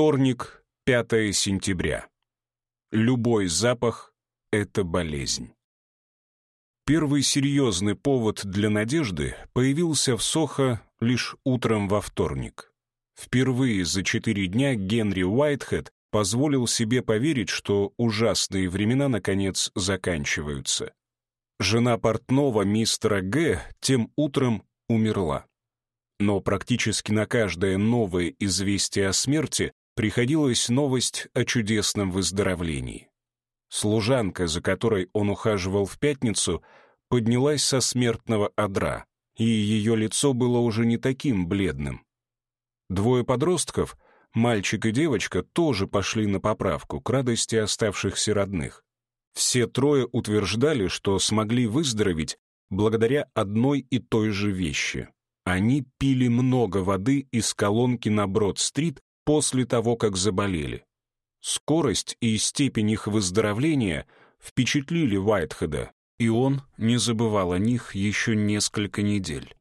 Вторник, 5 сентября. Любой запах — это болезнь. Первый серьезный повод для надежды появился в Сохо лишь утром во вторник. Впервые за четыре дня Генри Уайтхед позволил себе поверить, что ужасные времена, наконец, заканчиваются. Жена портного мистера Г. тем утром умерла. Но практически на каждое новое известие о смерти приходилась новость о чудесном выздоровлении. Служанка, за которой он ухаживал в пятницу, поднялась со смертного одра, и ее лицо было уже не таким бледным. Двое подростков, мальчик и девочка, тоже пошли на поправку к радости оставшихся родных. Все трое утверждали, что смогли выздороветь благодаря одной и той же вещи. Они пили много воды из колонки на Брод-стрит после того, как заболели. Скорость и степень их выздоровления впечатлили Уайтхеда, и он не забывал о них еще несколько недель.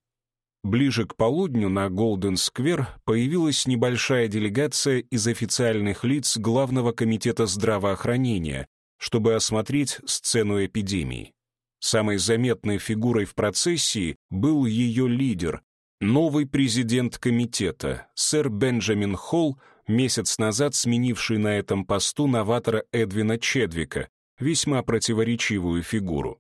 Ближе к полудню на Голден-сквер появилась небольшая делегация из официальных лиц Главного комитета здравоохранения, чтобы осмотреть сцену эпидемии. Самой заметной фигурой в процессии был ее лидер, новый президент комитета, сэр Бенджамин Холл, месяц назад сменивший на этом посту новатора Эдвина Чедвика, весьма противоречивую фигуру.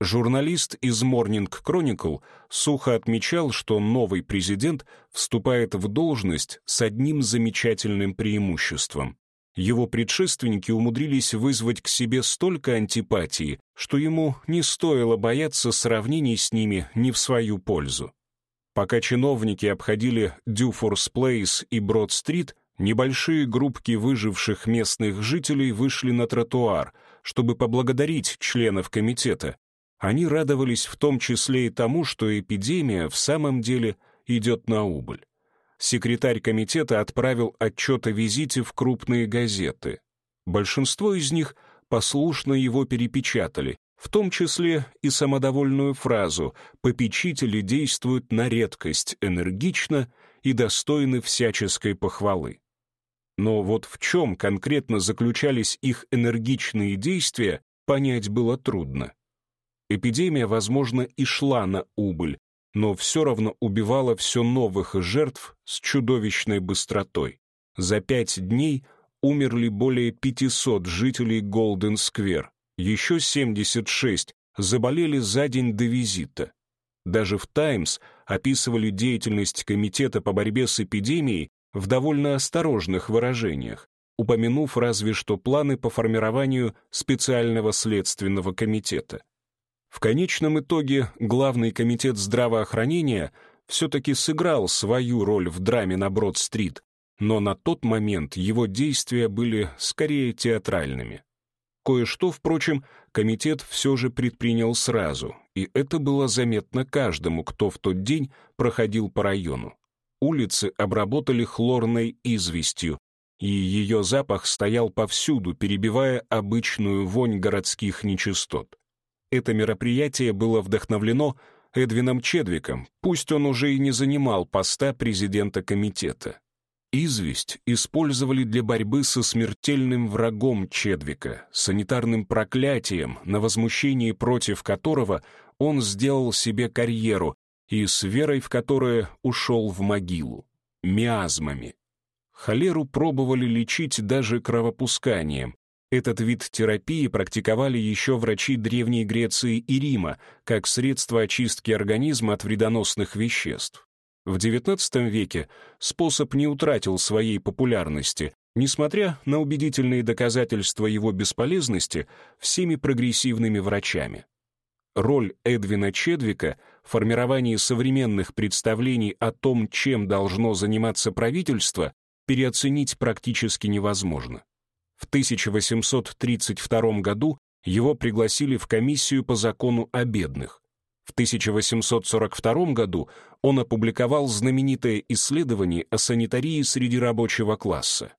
Журналист из Morning Chronicle сухо отмечал, что новый президент вступает в должность с одним замечательным преимуществом. Его предшественники умудрились вызвать к себе столько антипатии, что ему не стоило бояться сравнений с ними не в свою пользу. Пока чиновники обходили Дюфорс Плейс и Брод-стрит, небольшие группки выживших местных жителей вышли на тротуар, чтобы поблагодарить членов комитета. Они радовались в том числе и тому, что эпидемия в самом деле идет на убыль секретарь комитета отправил отчет о визите в крупные газеты. Большинство из них послушно его перепечатали, в том числе и самодовольную фразу «попечители действуют на редкость энергично и достойны всяческой похвалы». Но вот в чем конкретно заключались их энергичные действия, понять было трудно. Эпидемия, возможно, и шла на убыль, но все равно убивала все новых жертв с чудовищной быстротой. За пять дней умерли более 500 жителей Голден-сквер, еще 76 заболели за день до визита. Даже в «Таймс» описывали деятельность Комитета по борьбе с эпидемией в довольно осторожных выражениях, упомянув разве что планы по формированию специального следственного комитета. В конечном итоге главный комитет здравоохранения все-таки сыграл свою роль в драме на Брод-стрит, но на тот момент его действия были скорее театральными. Кое-что, впрочем, комитет все же предпринял сразу, и это было заметно каждому, кто в тот день проходил по району. Улицы обработали хлорной известью, и ее запах стоял повсюду, перебивая обычную вонь городских нечистот. Это мероприятие было вдохновлено Эдвином Чедвиком, пусть он уже и не занимал поста президента комитета. Известь использовали для борьбы со смертельным врагом Чедвика, санитарным проклятием, на возмущении против которого он сделал себе карьеру и с верой в которое ушел в могилу, миазмами. Холеру пробовали лечить даже кровопусканием, этот вид терапии практиковали еще врачи Древней Греции и Рима как средство очистки организма от вредоносных веществ. В XIX веке способ не утратил своей популярности, несмотря на убедительные доказательства его бесполезности всеми прогрессивными врачами. Роль Эдвина Чедвика в формировании современных представлений о том, чем должно заниматься правительство, переоценить практически невозможно. В 1832 году его пригласили в комиссию по закону о бедных. В 1842 году он опубликовал знаменитое исследование о санитарии среди рабочего класса.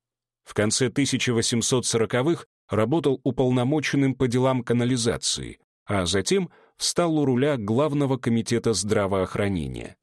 В конце 1840-х работал уполномоченным по делам канализации, а затем встал у руля Главного комитета здравоохранения.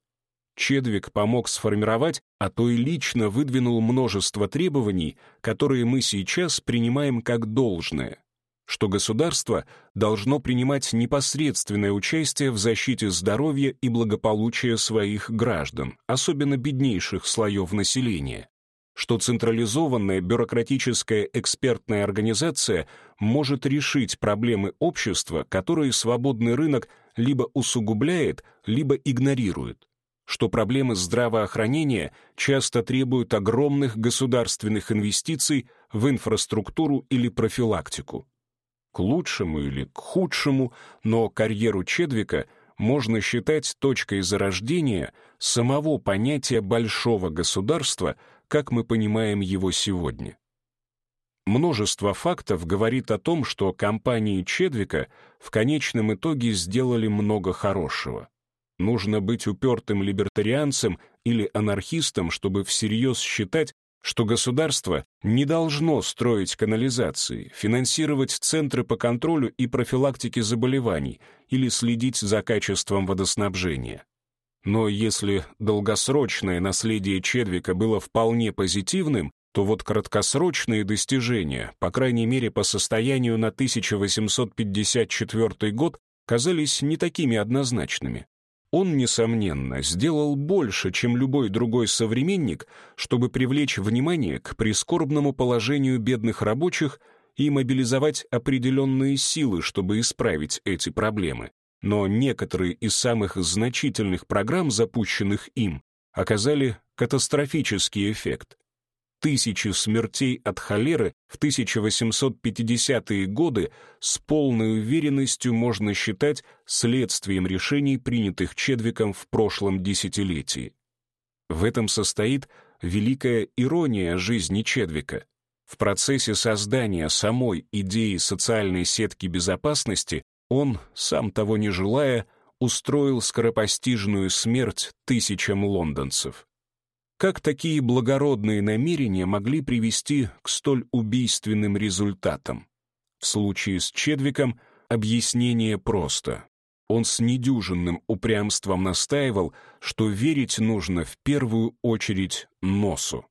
Чедвик помог сформировать, а то и лично выдвинул множество требований, которые мы сейчас принимаем как должное, что государство должно принимать непосредственное участие в защите здоровья и благополучия своих граждан, особенно беднейших слоев населения, что централизованная бюрократическая экспертная организация может решить проблемы общества, которые свободный рынок либо усугубляет, либо игнорирует что проблемы здравоохранения часто требуют огромных государственных инвестиций в инфраструктуру или профилактику. К лучшему или к худшему, но карьеру Чедвика можно считать точкой зарождения самого понятия большого государства, как мы понимаем его сегодня. Множество фактов говорит о том, что компании Чедвика в конечном итоге сделали много хорошего. Нужно быть упертым либертарианцем или анархистом, чтобы всерьез считать, что государство не должно строить канализации, финансировать центры по контролю и профилактике заболеваний или следить за качеством водоснабжения. Но если долгосрочное наследие Чедвика было вполне позитивным, то вот краткосрочные достижения, по крайней мере по состоянию на 1854 год, казались не такими однозначными. Он, несомненно, сделал больше, чем любой другой современник, чтобы привлечь внимание к прискорбному положению бедных рабочих и мобилизовать определенные силы, чтобы исправить эти проблемы. Но некоторые из самых значительных программ, запущенных им, оказали катастрофический эффект тысячи смертей от холеры в 1850-е годы с полной уверенностью можно считать следствием решений, принятых Чедвиком в прошлом десятилетии. В этом состоит великая ирония жизни Чедвика. В процессе создания самой идеи социальной сетки безопасности он, сам того не желая, устроил скоропостижную смерть тысячам лондонцев. Как такие благородные намерения могли привести к столь убийственным результатам? В случае с Чедвиком объяснение просто. Он с недюжинным упрямством настаивал, что верить нужно в первую очередь носу.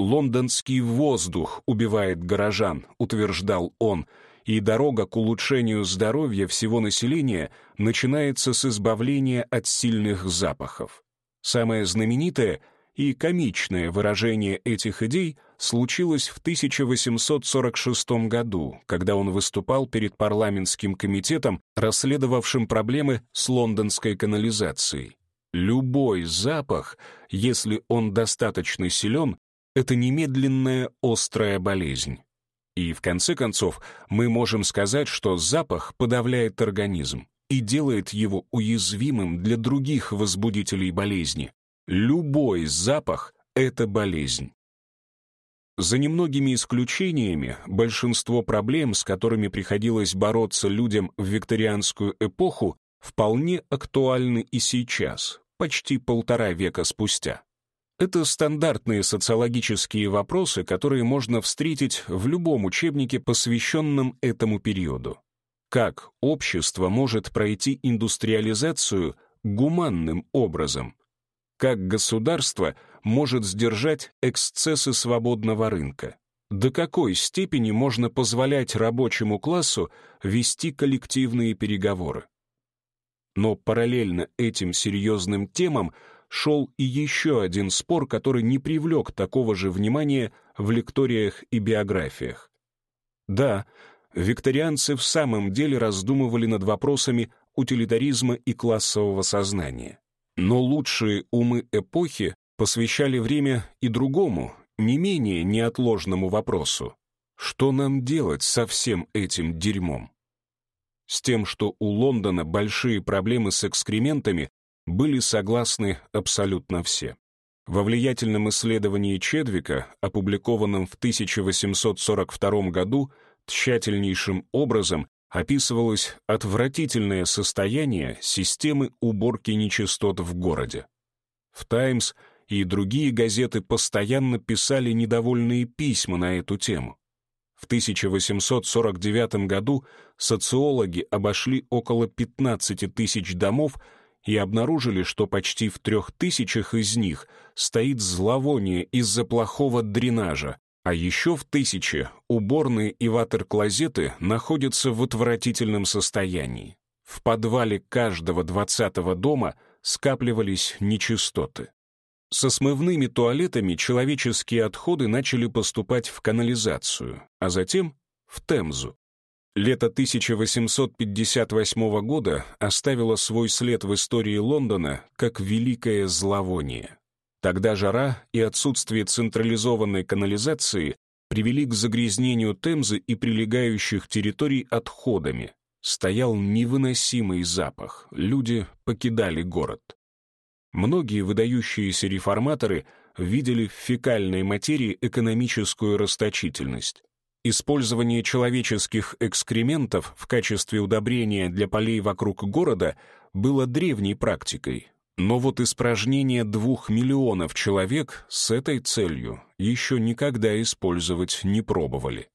«Лондонский воздух убивает горожан», — утверждал он, и дорога к улучшению здоровья всего населения начинается с избавления от сильных запахов. Самое знаменитое — и комичное выражение этих идей случилось в 1846 году, когда он выступал перед парламентским комитетом, расследовавшим проблемы с лондонской канализацией. Любой запах, если он достаточно силен, это немедленная острая болезнь. И в конце концов мы можем сказать, что запах подавляет организм и делает его уязвимым для других возбудителей болезни, Любой запах — это болезнь. За немногими исключениями, большинство проблем, с которыми приходилось бороться людям в викторианскую эпоху, вполне актуальны и сейчас, почти полтора века спустя. Это стандартные социологические вопросы, которые можно встретить в любом учебнике, посвященном этому периоду. Как общество может пройти индустриализацию гуманным образом? Как государство может сдержать эксцессы свободного рынка? До какой степени можно позволять рабочему классу вести коллективные переговоры? Но параллельно этим серьезным темам шел и еще один спор, который не привлек такого же внимания в лекториях и биографиях. Да, викторианцы в самом деле раздумывали над вопросами утилитаризма и классового сознания. Но лучшие умы эпохи посвящали время и другому, не менее неотложному вопросу. Что нам делать со всем этим дерьмом? С тем, что у Лондона большие проблемы с экскрементами, были согласны абсолютно все. Во влиятельном исследовании Чедвика, опубликованном в 1842 году, тщательнейшим образом описывалось отвратительное состояние системы уборки нечистот в городе. В «Таймс» и другие газеты постоянно писали недовольные письма на эту тему. В 1849 году социологи обошли около 15 тысяч домов и обнаружили, что почти в трех тысячах из них стоит зловоние из-за плохого дренажа, а еще в тысяче уборные и ватер-клозеты находятся в отвратительном состоянии. В подвале каждого двадцатого дома скапливались нечистоты. Со смывными туалетами человеческие отходы начали поступать в канализацию, а затем в Темзу. Лето 1858 года оставило свой след в истории Лондона как великое зловоние. Тогда жара и отсутствие централизованной канализации привели к загрязнению Темзы и прилегающих территорий отходами. Стоял невыносимый запах, люди покидали город. Многие выдающиеся реформаторы видели в фекальной материи экономическую расточительность. Использование человеческих экскрементов в качестве удобрения для полей вокруг города было древней практикой, но вот испражнение двух миллионов человек с этой целью еще никогда использовать не пробовали.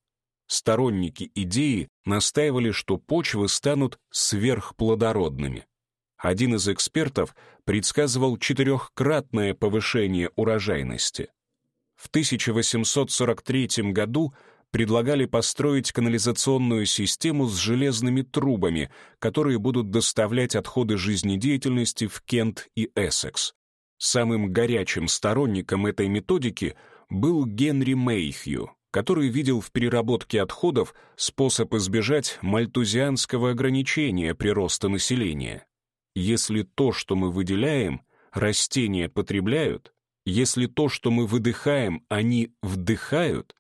Сторонники идеи настаивали, что почвы станут сверхплодородными. Один из экспертов предсказывал четырехкратное повышение урожайности. В 1843 году предлагали построить канализационную систему с железными трубами, которые будут доставлять отходы жизнедеятельности в Кент и Эссекс. Самым горячим сторонником этой методики был Генри Мейхью, который видел в переработке отходов способ избежать мальтузианского ограничения прироста населения. Если то, что мы выделяем, растения потребляют, если то, что мы выдыхаем, они вдыхают,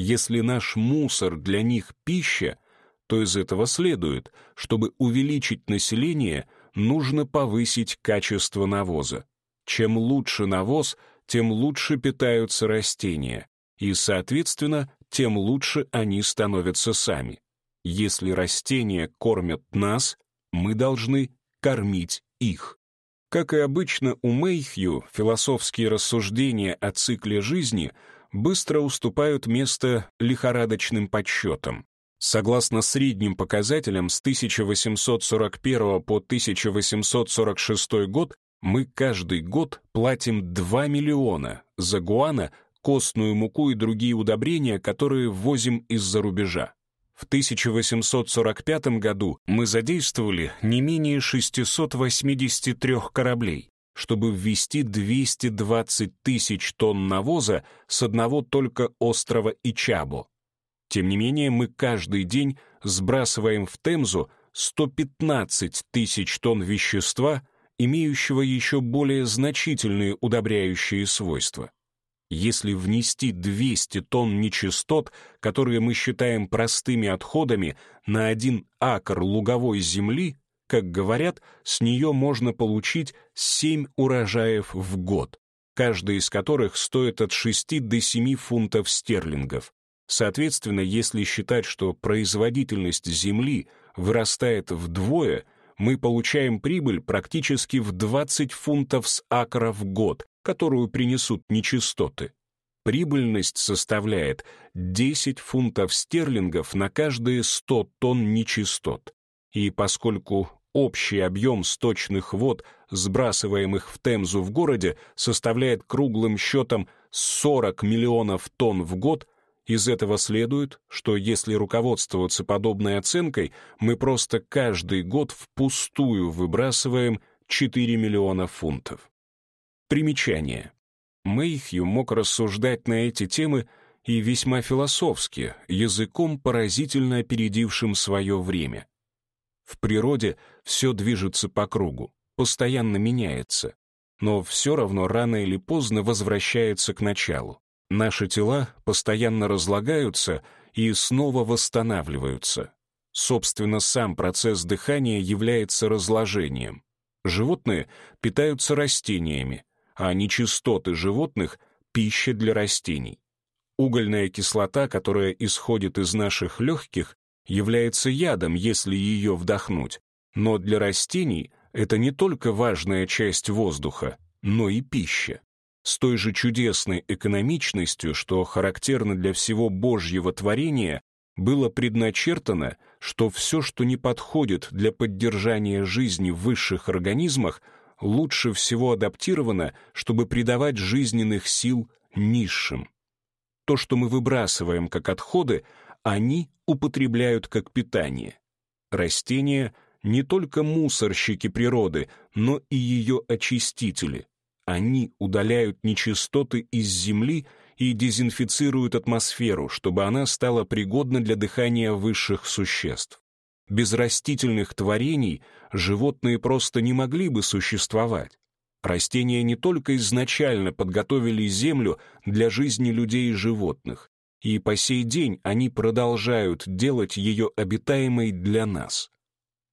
если наш мусор для них пища, то из этого следует, чтобы увеличить население, нужно повысить качество навоза. Чем лучше навоз, тем лучше питаются растения, и, соответственно, тем лучше они становятся сами. Если растения кормят нас, мы должны кормить их. Как и обычно у Мэйхью, философские рассуждения о цикле жизни быстро уступают место лихорадочным подсчетам. Согласно средним показателям с 1841 по 1846 год мы каждый год платим 2 миллиона за гуана, костную муку и другие удобрения, которые ввозим из-за рубежа. В 1845 году мы задействовали не менее 683 кораблей, чтобы ввести 220 тысяч тонн навоза с одного только острова Ичабо. Тем не менее, мы каждый день сбрасываем в Темзу 115 тысяч тонн вещества, имеющего еще более значительные удобряющие свойства. Если внести 200 тонн нечистот, которые мы считаем простыми отходами, на один акр луговой земли, как говорят, с нее можно получить 7 урожаев в год, каждый из которых стоит от 6 до 7 фунтов стерлингов. Соответственно, если считать, что производительность земли вырастает вдвое, мы получаем прибыль практически в 20 фунтов с акра в год, которую принесут нечистоты. Прибыльность составляет 10 фунтов стерлингов на каждые 100 тонн нечистот. И поскольку общий объем сточных вод, сбрасываемых в Темзу в городе, составляет круглым счетом 40 миллионов тонн в год, из этого следует, что если руководствоваться подобной оценкой, мы просто каждый год впустую выбрасываем 4 миллиона фунтов. Примечание. Мэйхью мог рассуждать на эти темы и весьма философски, языком, поразительно опередившим свое время. В природе все движется по кругу, постоянно меняется, но все равно рано или поздно возвращается к началу. Наши тела постоянно разлагаются и снова восстанавливаются. Собственно, сам процесс дыхания является разложением. Животные питаются растениями, а нечистоты животных — пища для растений. Угольная кислота, которая исходит из наших легких, является ядом, если ее вдохнуть, но для растений это не только важная часть воздуха, но и пища. С той же чудесной экономичностью, что характерно для всего Божьего творения, было предначертано, что все, что не подходит для поддержания жизни в высших организмах, лучше всего адаптировано, чтобы придавать жизненных сил низшим. То, что мы выбрасываем как отходы, они употребляют как питание. Растения — не только мусорщики природы, но и ее очистители. Они удаляют нечистоты из земли и дезинфицируют атмосферу, чтобы она стала пригодна для дыхания высших существ. Без растительных творений животные просто не могли бы существовать. Растения не только изначально подготовили землю для жизни людей и животных, и по сей день они продолжают делать ее обитаемой для нас.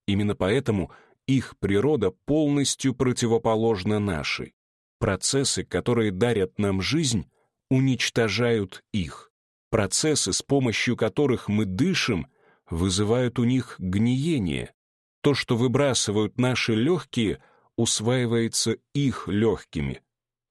Именно поэтому их природа полностью противоположна нашей. Процессы, которые дарят нам жизнь, уничтожают их. Процессы, с помощью которых мы дышим, вызывают у них гниение. То, что выбрасывают наши легкие, усваивается их легкими.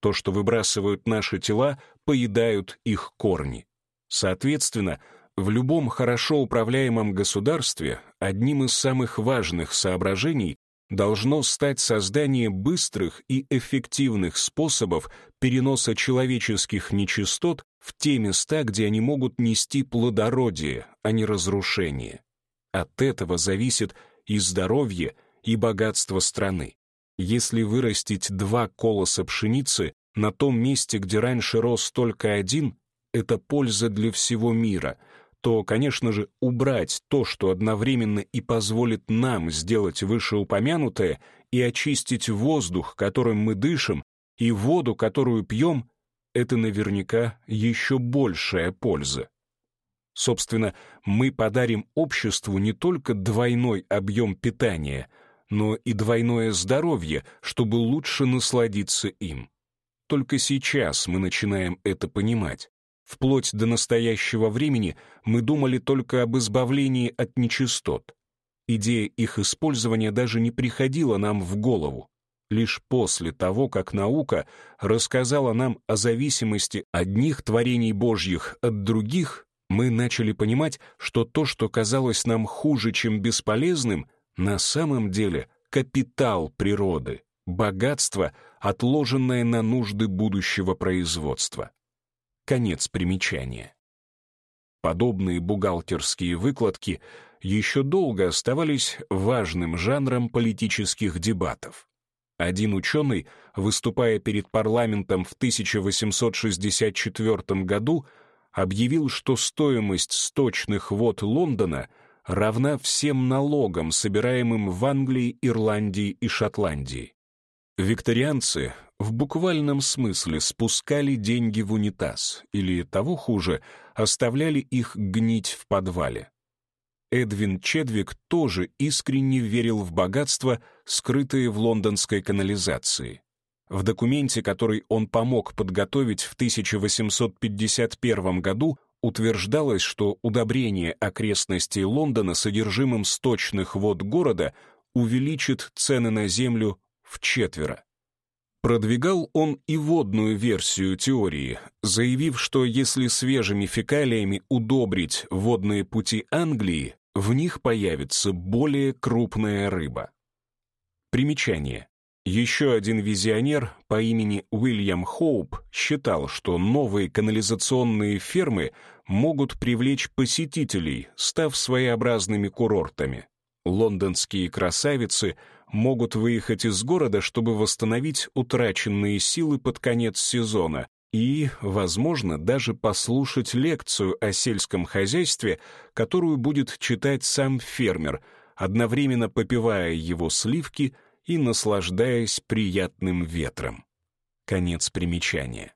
То, что выбрасывают наши тела, поедают их корни. Соответственно, в любом хорошо управляемом государстве одним из самых важных соображений должно стать создание быстрых и эффективных способов переноса человеческих нечистот в те места, где они могут нести плодородие, а не разрушение. От этого зависит и здоровье, и богатство страны. Если вырастить два колоса пшеницы на том месте, где раньше рос только один, это польза для всего мира — то, конечно же, убрать то, что одновременно и позволит нам сделать вышеупомянутое, и очистить воздух, которым мы дышим, и воду, которую пьем, это наверняка еще большая польза. Собственно, мы подарим обществу не только двойной объем питания, но и двойное здоровье, чтобы лучше насладиться им. Только сейчас мы начинаем это понимать. Вплоть до настоящего времени мы думали только об избавлении от нечистот. Идея их использования даже не приходила нам в голову. Лишь после того, как наука рассказала нам о зависимости одних творений Божьих от других, мы начали понимать, что то, что казалось нам хуже, чем бесполезным, на самом деле капитал природы, богатство, отложенное на нужды будущего производства. Конец примечания. Подобные бухгалтерские выкладки еще долго оставались важным жанром политических дебатов. Один ученый, выступая перед парламентом в 1864 году, объявил, что стоимость сточных вод Лондона равна всем налогам, собираемым в Англии, Ирландии и Шотландии. Викторианцы в буквальном смысле спускали деньги в унитаз, или, того хуже, оставляли их гнить в подвале. Эдвин Чедвик тоже искренне верил в богатство, скрытые в лондонской канализации. В документе, который он помог подготовить в 1851 году, утверждалось, что удобрение окрестностей Лондона содержимым сточных вод города увеличит цены на землю в четверо. Продвигал он и водную версию теории, заявив, что если свежими фекалиями удобрить водные пути Англии, в них появится более крупная рыба. Примечание. Еще один визионер по имени Уильям Хоуп считал, что новые канализационные фермы могут привлечь посетителей, став своеобразными курортами. Лондонские красавицы — могут выехать из города, чтобы восстановить утраченные силы под конец сезона и, возможно, даже послушать лекцию о сельском хозяйстве, которую будет читать сам фермер, одновременно попивая его сливки и наслаждаясь приятным ветром. Конец примечания.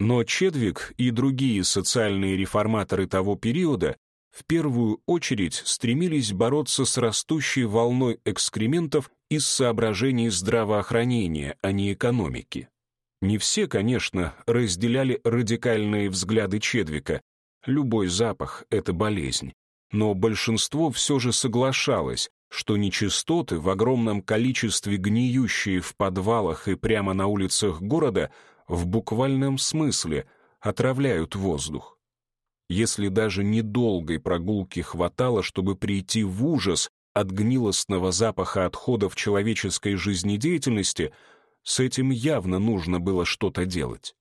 Но Чедвик и другие социальные реформаторы того периода в первую очередь стремились бороться с растущей волной экскрементов из соображений здравоохранения, а не экономики. Не все, конечно, разделяли радикальные взгляды Чедвика. Любой запах — это болезнь. Но большинство все же соглашалось, что нечистоты в огромном количестве гниющие в подвалах и прямо на улицах города в буквальном смысле отравляют воздух. Если даже недолгой прогулки хватало, чтобы прийти в ужас от гнилостного запаха отходов человеческой жизнедеятельности, с этим явно нужно было что-то делать.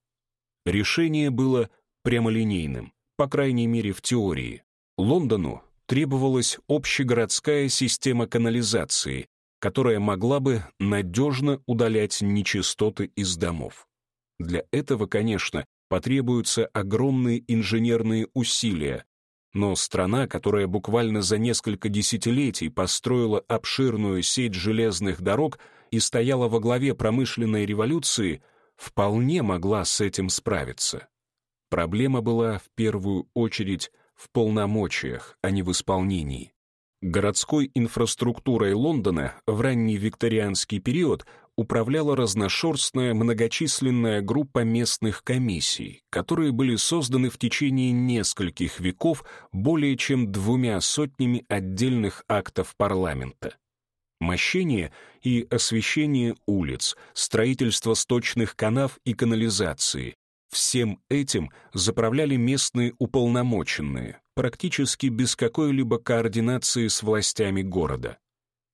Решение было прямолинейным, по крайней мере в теории. Лондону требовалась общегородская система канализации, которая могла бы надежно удалять нечистоты из домов. Для этого, конечно, потребуются огромные инженерные усилия, но страна, которая буквально за несколько десятилетий построила обширную сеть железных дорог и стояла во главе промышленной революции, вполне могла с этим справиться. Проблема была в первую очередь в полномочиях, а не в исполнении. Городской инфраструктурой Лондона в ранний викторианский период управляла разношерстная многочисленная группа местных комиссий, которые были созданы в течение нескольких веков более чем двумя сотнями отдельных актов парламента. Мощение и освещение улиц, строительство сточных канав и канализации, Всем этим заправляли местные уполномоченные, практически без какой-либо координации с властями города.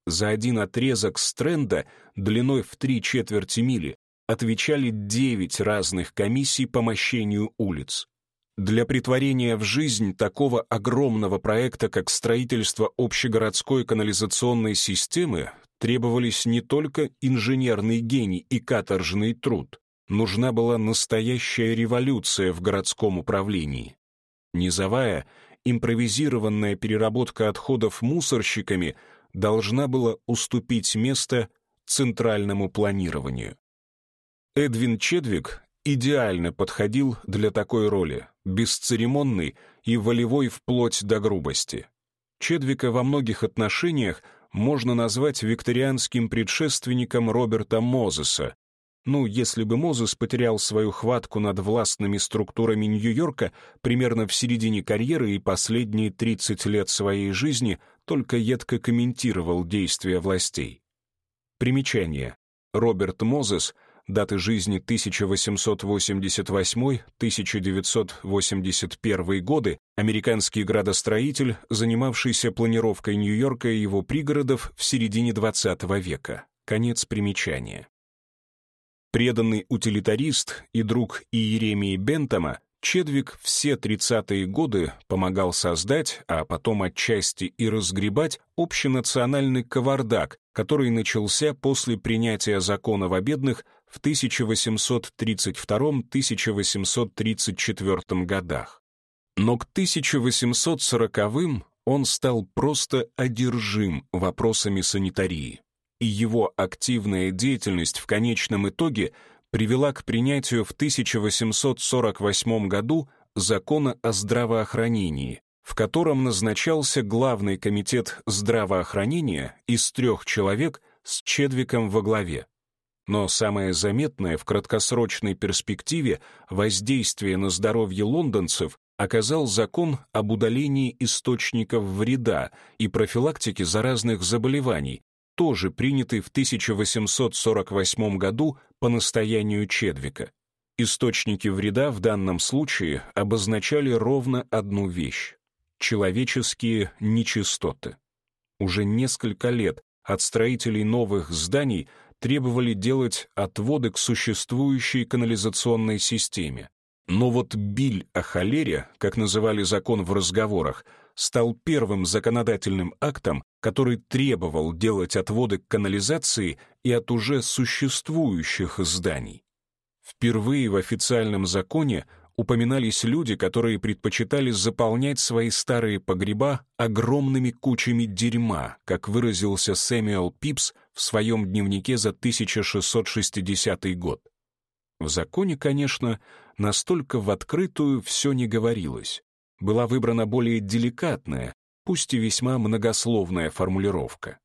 За один отрезок стренда длиной в три четверти мили отвечали девять разных комиссий по мощению улиц. Для притворения в жизнь такого огромного проекта, как строительство общегородской канализационной системы, требовались не только инженерный гений и каторжный труд, нужна была настоящая революция в городском управлении. Низовая, импровизированная переработка отходов мусорщиками должна была уступить место центральному планированию. Эдвин Чедвик идеально подходил для такой роли, бесцеремонный и волевой вплоть до грубости. Чедвика во многих отношениях можно назвать викторианским предшественником Роберта Мозеса, ну, если бы Мозес потерял свою хватку над властными структурами Нью-Йорка примерно в середине карьеры и последние 30 лет своей жизни только едко комментировал действия властей. Примечание. Роберт Мозес, даты жизни 1888-1981 годы, американский градостроитель, занимавшийся планировкой Нью-Йорка и его пригородов в середине XX века. Конец примечания. Преданный утилитарист и друг Иеремии Бентома, Чедвик все 30-е годы помогал создать, а потом отчасти и разгребать общенациональный кавардак, который начался после принятия закона о бедных в 1832-1834 годах. Но к 1840-м он стал просто одержим вопросами санитарии и его активная деятельность в конечном итоге привела к принятию в 1848 году закона о здравоохранении, в котором назначался главный комитет здравоохранения из трех человек с Чедвиком во главе. Но самое заметное в краткосрочной перспективе воздействие на здоровье лондонцев оказал закон об удалении источников вреда и профилактике заразных заболеваний, тоже принятый в 1848 году по настоянию Чедвика. Источники вреда в данном случае обозначали ровно одну вещь — человеческие нечистоты. Уже несколько лет от строителей новых зданий требовали делать отводы к существующей канализационной системе. Но вот биль о холере, как называли закон в разговорах, стал первым законодательным актом, который требовал делать отводы к канализации и от уже существующих зданий. Впервые в официальном законе упоминались люди, которые предпочитали заполнять свои старые погреба огромными кучами дерьма, как выразился Сэмюэл Пипс в своем дневнике за 1660 год. В законе, конечно, настолько в открытую все не говорилось была выбрана более деликатная, пусть и весьма многословная формулировка.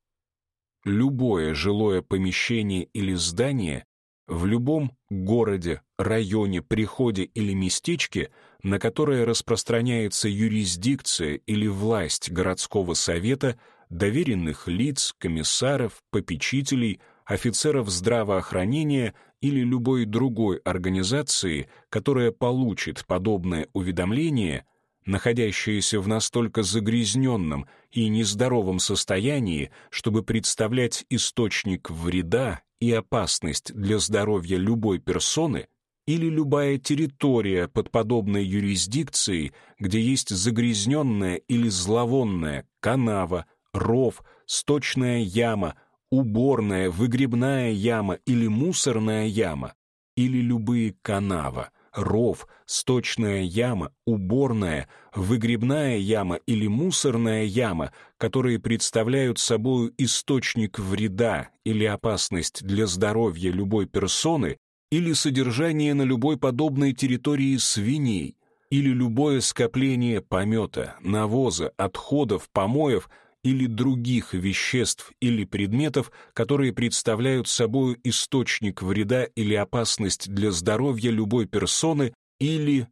Любое жилое помещение или здание в любом городе, районе, приходе или местечке, на которое распространяется юрисдикция или власть городского совета, доверенных лиц, комиссаров, попечителей, офицеров здравоохранения или любой другой организации, которая получит подобное уведомление, находящееся в настолько загрязненном и нездоровом состоянии, чтобы представлять источник вреда и опасность для здоровья любой персоны, или любая территория под подобной юрисдикцией, где есть загрязненная или зловонная канава, ров, сточная яма, уборная, выгребная яма или мусорная яма, или любые канава, ров, сточная яма, уборная, выгребная яма или мусорная яма, которые представляют собой источник вреда или опасность для здоровья любой персоны, или содержание на любой подобной территории свиней, или любое скопление помета, навоза, отходов, помоев – или других веществ или предметов, которые представляют собой источник вреда или опасность для здоровья любой персоны или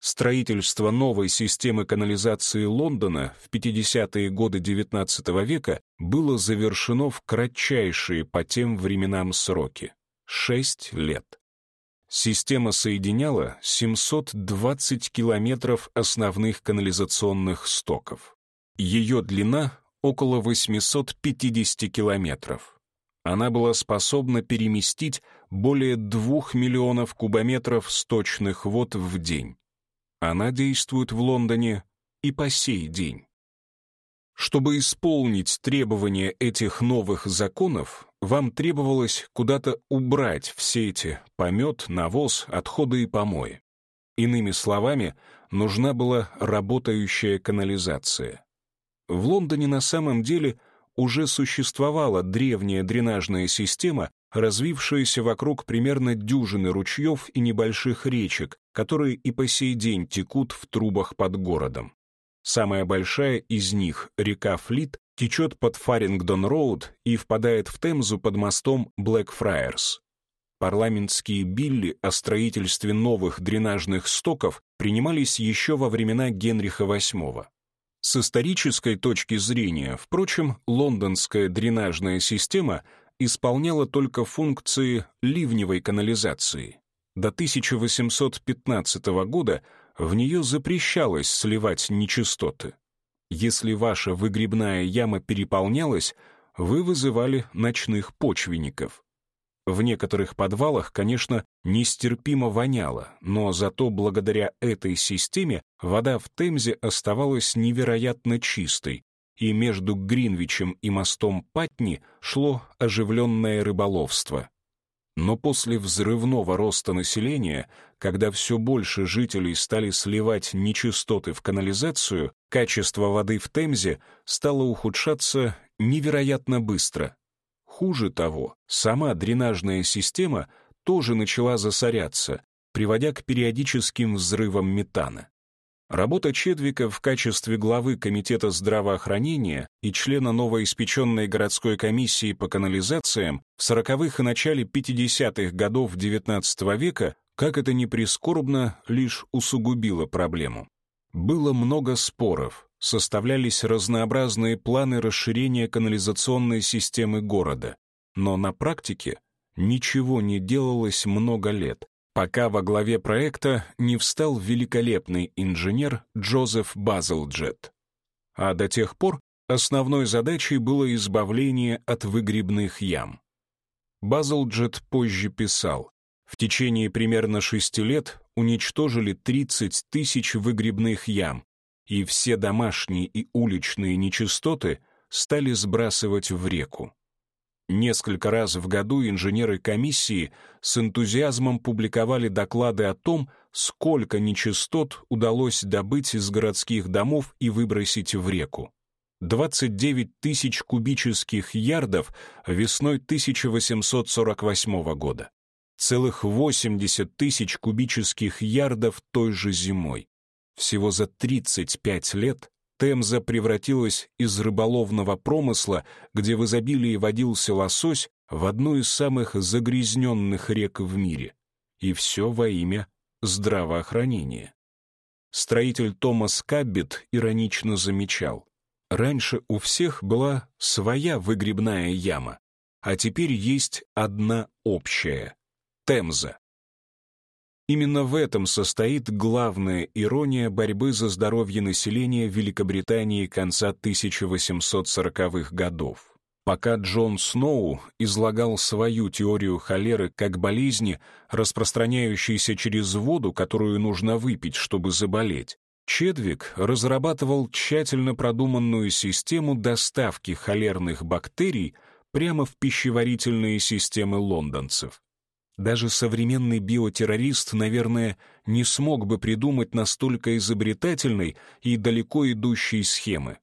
Строительство новой системы канализации Лондона в 50-е годы XIX века было завершено в кратчайшие по тем временам сроки — 6 лет. Система соединяла 720 километров основных канализационных стоков. Ее длина — около 850 километров. Она была способна переместить более 2 миллионов кубометров сточных вод в день. Она действует в Лондоне и по сей день. Чтобы исполнить требования этих новых законов, вам требовалось куда-то убрать все эти помет, навоз, отходы и помои. Иными словами, нужна была работающая канализация. В Лондоне на самом деле уже существовала древняя дренажная система, развившаяся вокруг примерно дюжины ручьев и небольших речек, которые и по сей день текут в трубах под городом. Самая большая из них, река Флит, течет под Фарингдон-Роуд и впадает в Темзу под мостом Блэкфрайерс. Парламентские билли о строительстве новых дренажных стоков принимались еще во времена Генриха VIII. С исторической точки зрения, впрочем, лондонская дренажная система исполняла только функции ливневой канализации. До 1815 года в нее запрещалось сливать нечистоты. Если ваша выгребная яма переполнялась, вы вызывали ночных почвенников. В некоторых подвалах, конечно, нестерпимо воняло, но зато благодаря этой системе вода в Темзе оставалась невероятно чистой, и между Гринвичем и мостом Патни шло оживленное рыболовство. Но после взрывного роста населения, когда все больше жителей стали сливать нечистоты в канализацию, качество воды в Темзе стало ухудшаться невероятно быстро. Хуже того, сама дренажная система тоже начала засоряться, приводя к периодическим взрывам метана. Работа Чедвика в качестве главы Комитета здравоохранения и члена новоиспеченной городской комиссии по канализациям в 40-х и начале 50-х годов XIX века, как это ни прискорбно, лишь усугубило проблему. Было много споров, составлялись разнообразные планы расширения канализационной системы города, но на практике ничего не делалось много лет, пока во главе проекта не встал великолепный инженер Джозеф Базелджет. А до тех пор основной задачей было избавление от выгребных ям. Базелджет позже писал, в течение примерно шести лет уничтожили 30 тысяч выгребных ям, и все домашние и уличные нечистоты стали сбрасывать в реку. Несколько раз в году инженеры комиссии с энтузиазмом публиковали доклады о том, сколько нечистот удалось добыть из городских домов и выбросить в реку. 29 тысяч кубических ярдов весной 1848 года. Целых 80 тысяч кубических ярдов той же зимой. Всего за 35 лет Темза превратилась из рыболовного промысла, где в изобилии водился лосось, в одну из самых загрязненных рек в мире. И все во имя здравоохранения. Строитель Томас Каббет иронично замечал, раньше у всех была своя выгребная яма, а теперь есть одна общая — Темза. Именно в этом состоит главная ирония борьбы за здоровье населения Великобритании конца 1840-х годов. Пока Джон Сноу излагал свою теорию холеры как болезни, распространяющейся через воду, которую нужно выпить, чтобы заболеть, Чедвик разрабатывал тщательно продуманную систему доставки холерных бактерий прямо в пищеварительные системы лондонцев. Даже современный биотеррорист, наверное, не смог бы придумать настолько изобретательной и далеко идущей схемы.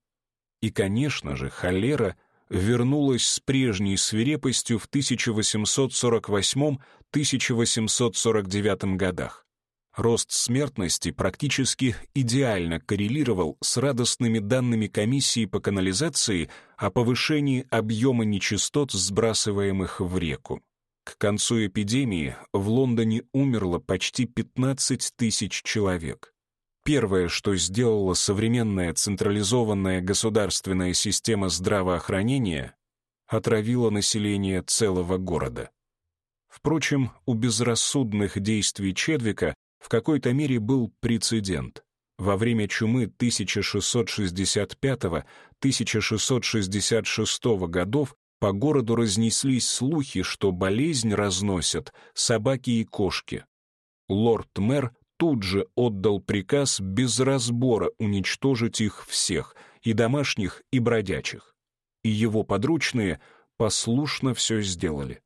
И, конечно же, холера вернулась с прежней свирепостью в 1848-1849 годах. Рост смертности практически идеально коррелировал с радостными данными комиссии по канализации о повышении объема нечистот, сбрасываемых в реку. К концу эпидемии в Лондоне умерло почти 15 тысяч человек. Первое, что сделала современная централизованная государственная система здравоохранения, отравила население целого города. Впрочем, у безрассудных действий Чедвика в какой-то мере был прецедент. Во время чумы 1665-1666 годов по городу разнеслись слухи, что болезнь разносят собаки и кошки. Лорд-мэр тут же отдал приказ без разбора уничтожить их всех, и домашних, и бродячих. И его подручные послушно все сделали.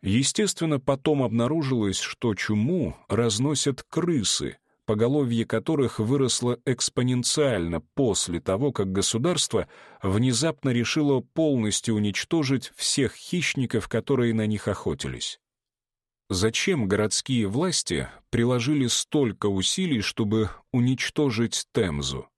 Естественно, потом обнаружилось, что чуму разносят крысы, поголовье которых выросло экспоненциально после того, как государство внезапно решило полностью уничтожить всех хищников, которые на них охотились. Зачем городские власти приложили столько усилий, чтобы уничтожить Темзу?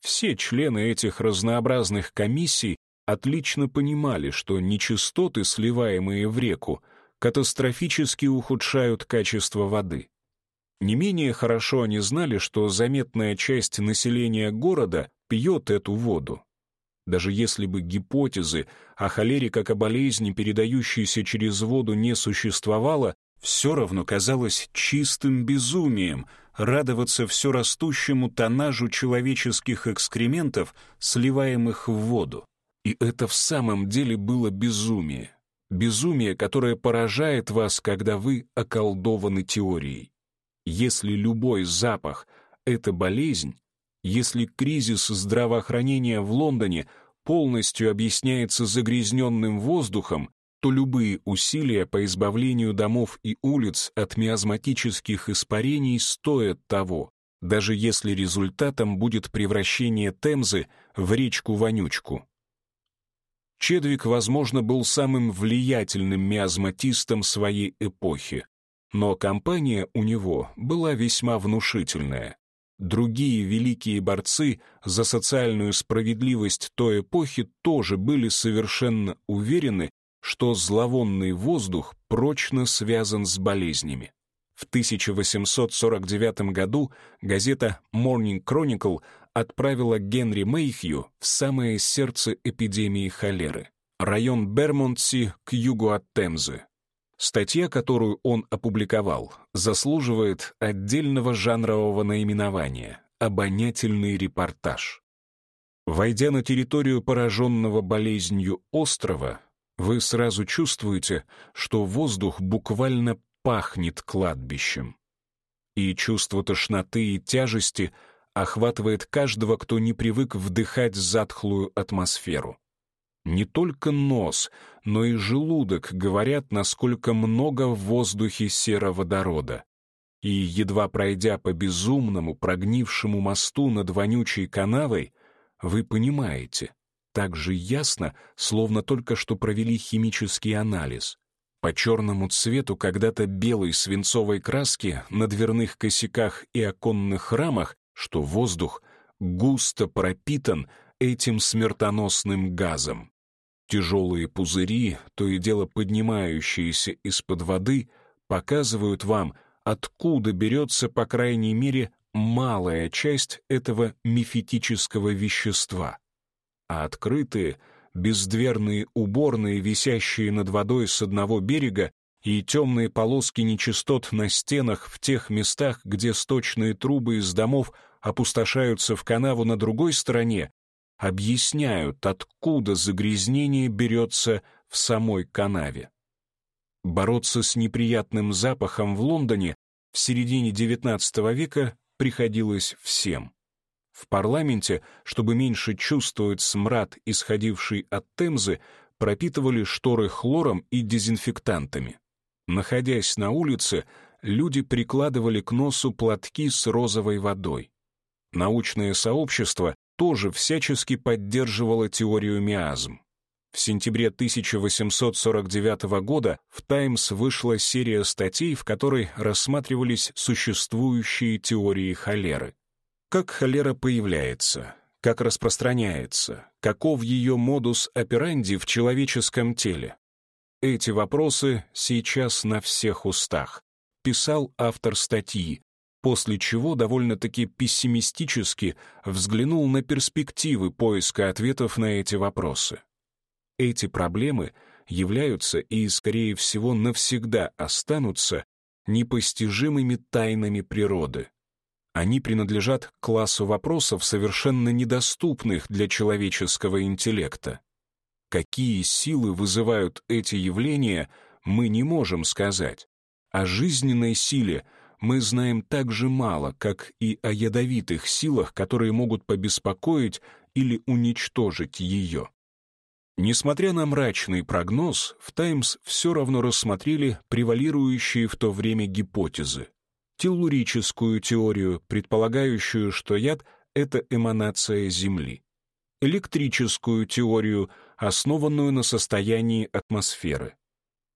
Все члены этих разнообразных комиссий отлично понимали, что нечистоты, сливаемые в реку, катастрофически ухудшают качество воды. Не менее хорошо они знали, что заметная часть населения города пьет эту воду. Даже если бы гипотезы о холере как о болезни, передающейся через воду, не существовало, все равно казалось чистым безумием радоваться все растущему тоннажу человеческих экскрементов, сливаемых в воду. И это в самом деле было безумие. Безумие, которое поражает вас, когда вы околдованы теорией. Если любой запах — это болезнь, если кризис здравоохранения в Лондоне полностью объясняется загрязненным воздухом, то любые усилия по избавлению домов и улиц от миазматических испарений стоят того, даже если результатом будет превращение Темзы в речку-вонючку. Чедвик, возможно, был самым влиятельным миазматистом своей эпохи, но компания у него была весьма внушительная. Другие великие борцы за социальную справедливость той эпохи тоже были совершенно уверены, что зловонный воздух прочно связан с болезнями. В 1849 году газета Morning Chronicle отправила Генри Мейхью в самое сердце эпидемии холеры, район Бермонтси к югу от Темзы. Статья, которую он опубликовал, заслуживает отдельного жанрового наименования «Обонятельный репортаж». Войдя на территорию пораженного болезнью острова, вы сразу чувствуете, что воздух буквально пахнет кладбищем. И чувство тошноты и тяжести охватывает каждого, кто не привык вдыхать затхлую атмосферу. Не только нос, но и желудок говорят, насколько много в воздухе сероводорода. И, едва пройдя по безумному, прогнившему мосту над вонючей канавой, вы понимаете, так же ясно, словно только что провели химический анализ. По черному цвету когда-то белой свинцовой краски на дверных косяках и оконных рамах, что воздух густо пропитан этим смертоносным газом. Тяжелые пузыри, то и дело поднимающиеся из-под воды, показывают вам, откуда берется, по крайней мере, малая часть этого мифетического вещества. А открытые, бездверные уборные, висящие над водой с одного берега, и темные полоски нечистот на стенах в тех местах, где сточные трубы из домов опустошаются в канаву на другой стороне, объясняют, откуда загрязнение берется в самой канаве. Бороться с неприятным запахом в Лондоне в середине XIX века приходилось всем. В парламенте, чтобы меньше чувствовать смрад, исходивший от Темзы, пропитывали шторы хлором и дезинфектантами. Находясь на улице, люди прикладывали к носу платки с розовой водой. Научное сообщество тоже всячески поддерживало теорию миазм. В сентябре 1849 года в «Таймс» вышла серия статей, в которой рассматривались существующие теории холеры. Как холера появляется, как распространяется, каков ее модус операнди в человеческом теле. Эти вопросы сейчас на всех устах, писал автор статьи, после чего довольно-таки пессимистически взглянул на перспективы поиска ответов на эти вопросы. Эти проблемы являются и, скорее всего, навсегда останутся непостижимыми тайнами природы. Они принадлежат к классу вопросов, совершенно недоступных для человеческого интеллекта. Какие силы вызывают эти явления, мы не можем сказать. О жизненной силе мы знаем так же мало, как и о ядовитых силах, которые могут побеспокоить или уничтожить ее. Несмотря на мрачный прогноз, в «Таймс» все равно рассмотрели превалирующие в то время гипотезы. Теллурическую теорию, предполагающую, что яд — это эманация Земли. Электрическую теорию, основанную на состоянии атмосферы.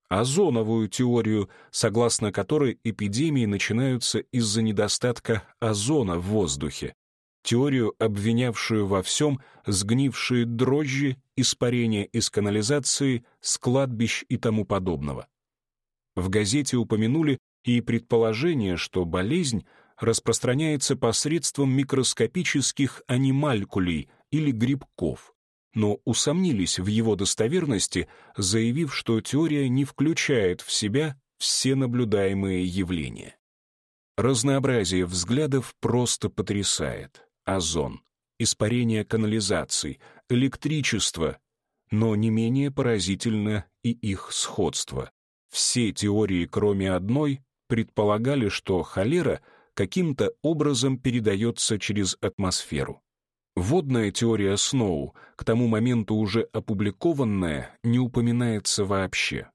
Озоновую теорию, согласно которой эпидемии начинаются из-за недостатка озона в воздухе, теорию, обвинявшую во всем сгнившие дрожжи, испарения из канализации, складбищ и тому подобного. В газете упомянули и предположение, что болезнь распространяется посредством микроскопических анималькулей или грибков, но усомнились в его достоверности, заявив, что теория не включает в себя все наблюдаемые явления. Разнообразие взглядов просто потрясает озон, испарение канализаций, электричество, но не менее поразительно и их сходство. Все теории, кроме одной, предполагали, что холера каким-то образом передается через атмосферу. Водная теория Сноу, к тому моменту уже опубликованная, не упоминается вообще.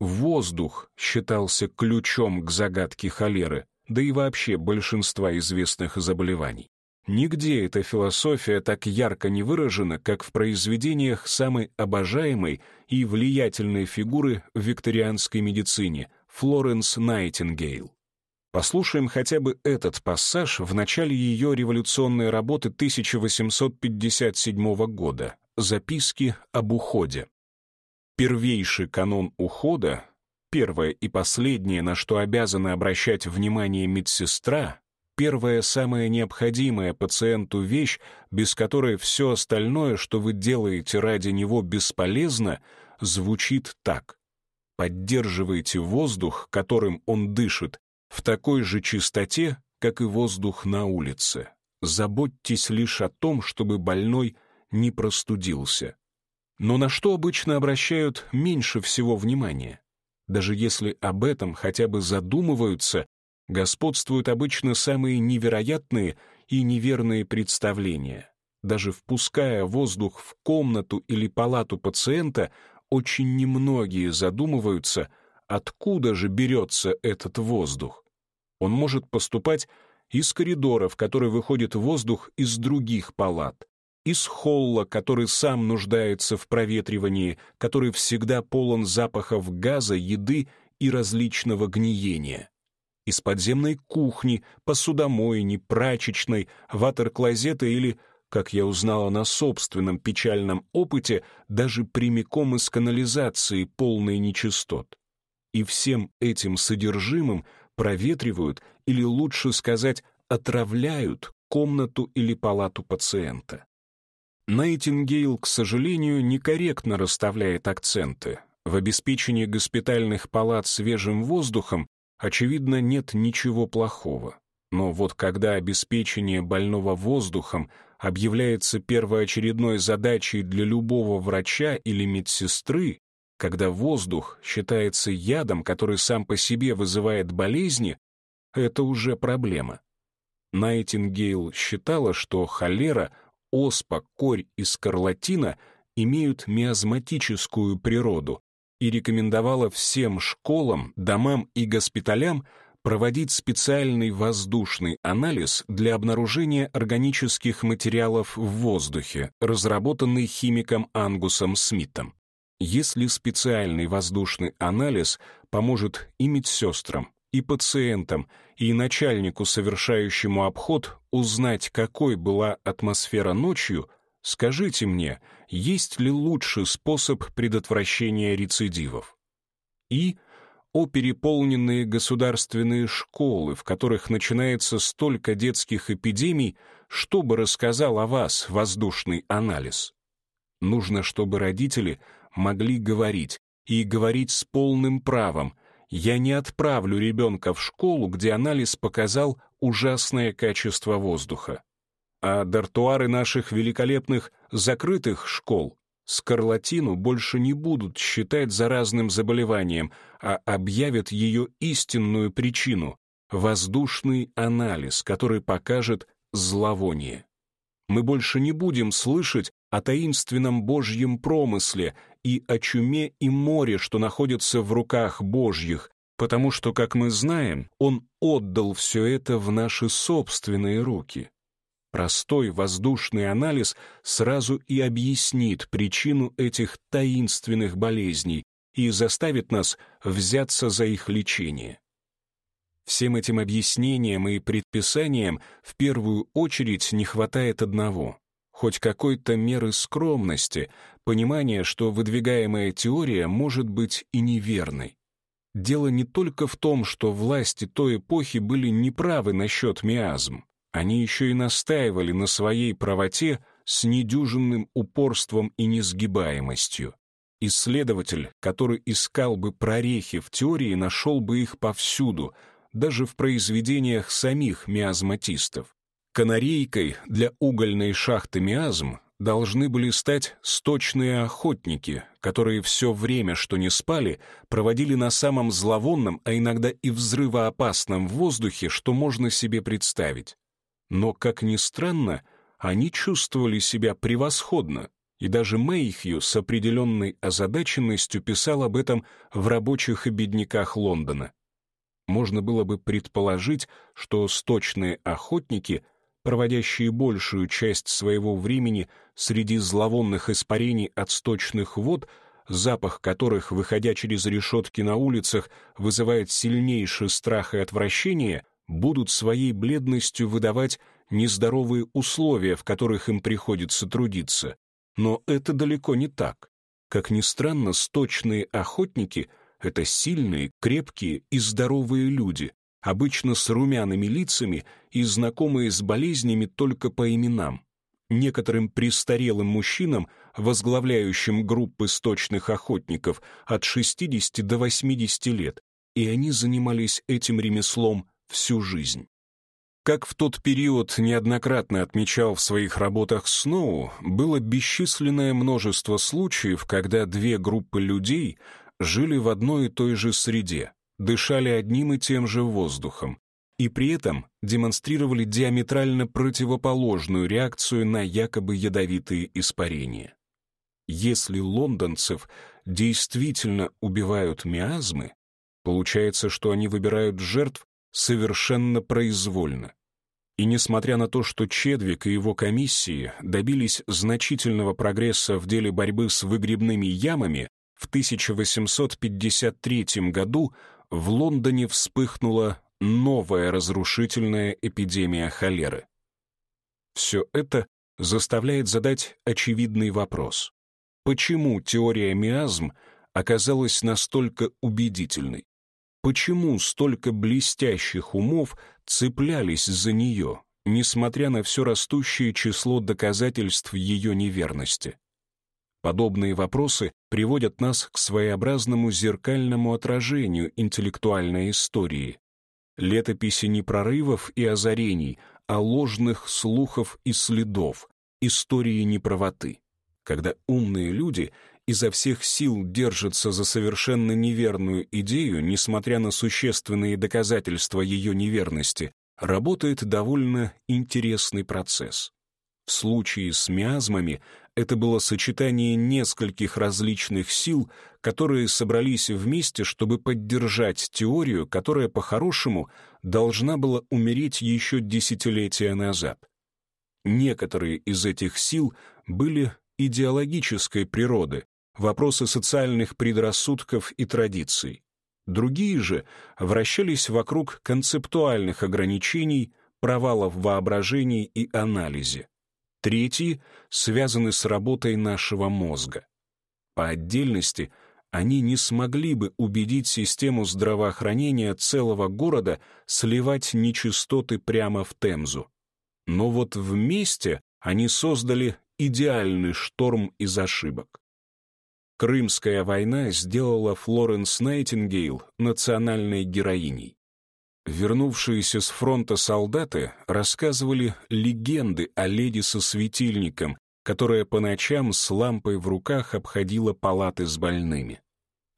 Воздух считался ключом к загадке холеры, да и вообще большинства известных заболеваний. Нигде эта философия так ярко не выражена, как в произведениях самой обожаемой и влиятельной фигуры в викторианской медицине Флоренс Найтингейл. Послушаем хотя бы этот пассаж в начале ее революционной работы 1857 года «Записки об уходе». Первейший канон ухода, первое и последнее, на что обязана обращать внимание медсестра, первая самая необходимая пациенту вещь, без которой все остальное, что вы делаете ради него, бесполезно, звучит так. Поддерживайте воздух, которым он дышит, в такой же чистоте, как и воздух на улице. Заботьтесь лишь о том, чтобы больной не простудился. Но на что обычно обращают меньше всего внимания? Даже если об этом хотя бы задумываются, господствуют обычно самые невероятные и неверные представления. Даже впуская воздух в комнату или палату пациента, очень немногие задумываются, откуда же берется этот воздух. Он может поступать из коридора, в который выходит воздух из других палат, из холла, который сам нуждается в проветривании, который всегда полон запахов газа, еды и различного гниения из подземной кухни, посудомойни, прачечной, ватер-клозета или, как я узнала на собственном печальном опыте, даже прямиком из канализации, полной нечистот. И всем этим содержимым проветривают, или лучше сказать, отравляют комнату или палату пациента. Найтингейл, к сожалению, некорректно расставляет акценты. В обеспечении госпитальных палат свежим воздухом, очевидно, нет ничего плохого. Но вот когда обеспечение больного воздухом объявляется первоочередной задачей для любого врача или медсестры, когда воздух считается ядом, который сам по себе вызывает болезни, это уже проблема. Найтингейл считала, что холера, оспа, корь и скарлатина имеют миазматическую природу и рекомендовала всем школам, домам и госпиталям проводить специальный воздушный анализ для обнаружения органических материалов в воздухе, разработанный химиком Ангусом Смитом. Если специальный воздушный анализ поможет и медсестрам, и пациентам, и начальнику, совершающему обход, узнать, какой была атмосфера ночью, скажите мне, есть ли лучший способ предотвращения рецидивов? И о переполненные государственные школы, в которых начинается столько детских эпидемий, что бы рассказал о вас воздушный анализ? Нужно, чтобы родители могли говорить, и говорить с полным правом, я не отправлю ребенка в школу, где анализ показал ужасное качество воздуха. А дартуары наших великолепных закрытых школ скарлатину больше не будут считать заразным заболеванием, а объявят ее истинную причину — воздушный анализ, который покажет зловоние. Мы больше не будем слышать о таинственном Божьем промысле и о чуме и море, что находятся в руках Божьих, потому что, как мы знаем, Он отдал все это в наши собственные руки. Простой воздушный анализ сразу и объяснит причину этих таинственных болезней и заставит нас взяться за их лечение. Всем этим объяснениям и предписаниям в первую очередь не хватает одного хоть какой-то меры скромности, понимания, что выдвигаемая теория может быть и неверной. Дело не только в том, что власти той эпохи были неправы насчет миазм. Они еще и настаивали на своей правоте с недюжинным упорством и несгибаемостью. Исследователь, который искал бы прорехи в теории, нашел бы их повсюду, даже в произведениях самих миазматистов. Канарейкой для угольной шахты Миазм должны были стать сточные охотники, которые все время, что не спали, проводили на самом зловонном, а иногда и взрывоопасном воздухе, что можно себе представить. Но, как ни странно, они чувствовали себя превосходно, и даже Мэйхью с определенной озадаченностью писал об этом в рабочих и Лондона. Можно было бы предположить, что сточные охотники проводящие большую часть своего времени среди зловонных испарений от сточных вод, запах которых, выходя через решетки на улицах, вызывает сильнейший страх и отвращение, будут своей бледностью выдавать нездоровые условия, в которых им приходится трудиться. Но это далеко не так. Как ни странно, сточные охотники — это сильные, крепкие и здоровые люди, обычно с румяными лицами и знакомые с болезнями только по именам. Некоторым престарелым мужчинам, возглавляющим группы сточных охотников от 60 до 80 лет, и они занимались этим ремеслом всю жизнь. Как в тот период неоднократно отмечал в своих работах Сноу, было бесчисленное множество случаев, когда две группы людей жили в одной и той же среде, дышали одним и тем же воздухом, и при этом демонстрировали диаметрально противоположную реакцию на якобы ядовитые испарения. Если лондонцев действительно убивают миазмы, получается, что они выбирают жертв совершенно произвольно. И несмотря на то, что Чедвик и его комиссии добились значительного прогресса в деле борьбы с выгребными ямами, в 1853 году в Лондоне вспыхнула новая разрушительная эпидемия холеры. Все это заставляет задать очевидный вопрос. Почему теория миазм оказалась настолько убедительной? Почему столько блестящих умов цеплялись за нее, несмотря на все растущее число доказательств ее неверности? Подобные вопросы приводят нас к своеобразному зеркальному отражению интеллектуальной истории. Летописи не прорывов и озарений, а ложных слухов и следов, истории неправоты. Когда умные люди изо всех сил держатся за совершенно неверную идею, несмотря на существенные доказательства ее неверности, работает довольно интересный процесс. В случае с миазмами это было сочетание нескольких различных сил, которые собрались вместе, чтобы поддержать теорию, которая, по-хорошему, должна была умереть еще десятилетия назад. Некоторые из этих сил были идеологической природы, вопросы социальных предрассудков и традиций. Другие же вращались вокруг концептуальных ограничений, провалов в воображении и анализе. Третьи связаны с работой нашего мозга. По отдельности они не смогли бы убедить систему здравоохранения целого города сливать нечистоты прямо в Темзу. Но вот вместе они создали идеальный шторм из ошибок. Крымская война сделала Флоренс Найтингейл национальной героиней. Вернувшиеся с фронта солдаты рассказывали легенды о леди со светильником, которая по ночам с лампой в руках обходила палаты с больными.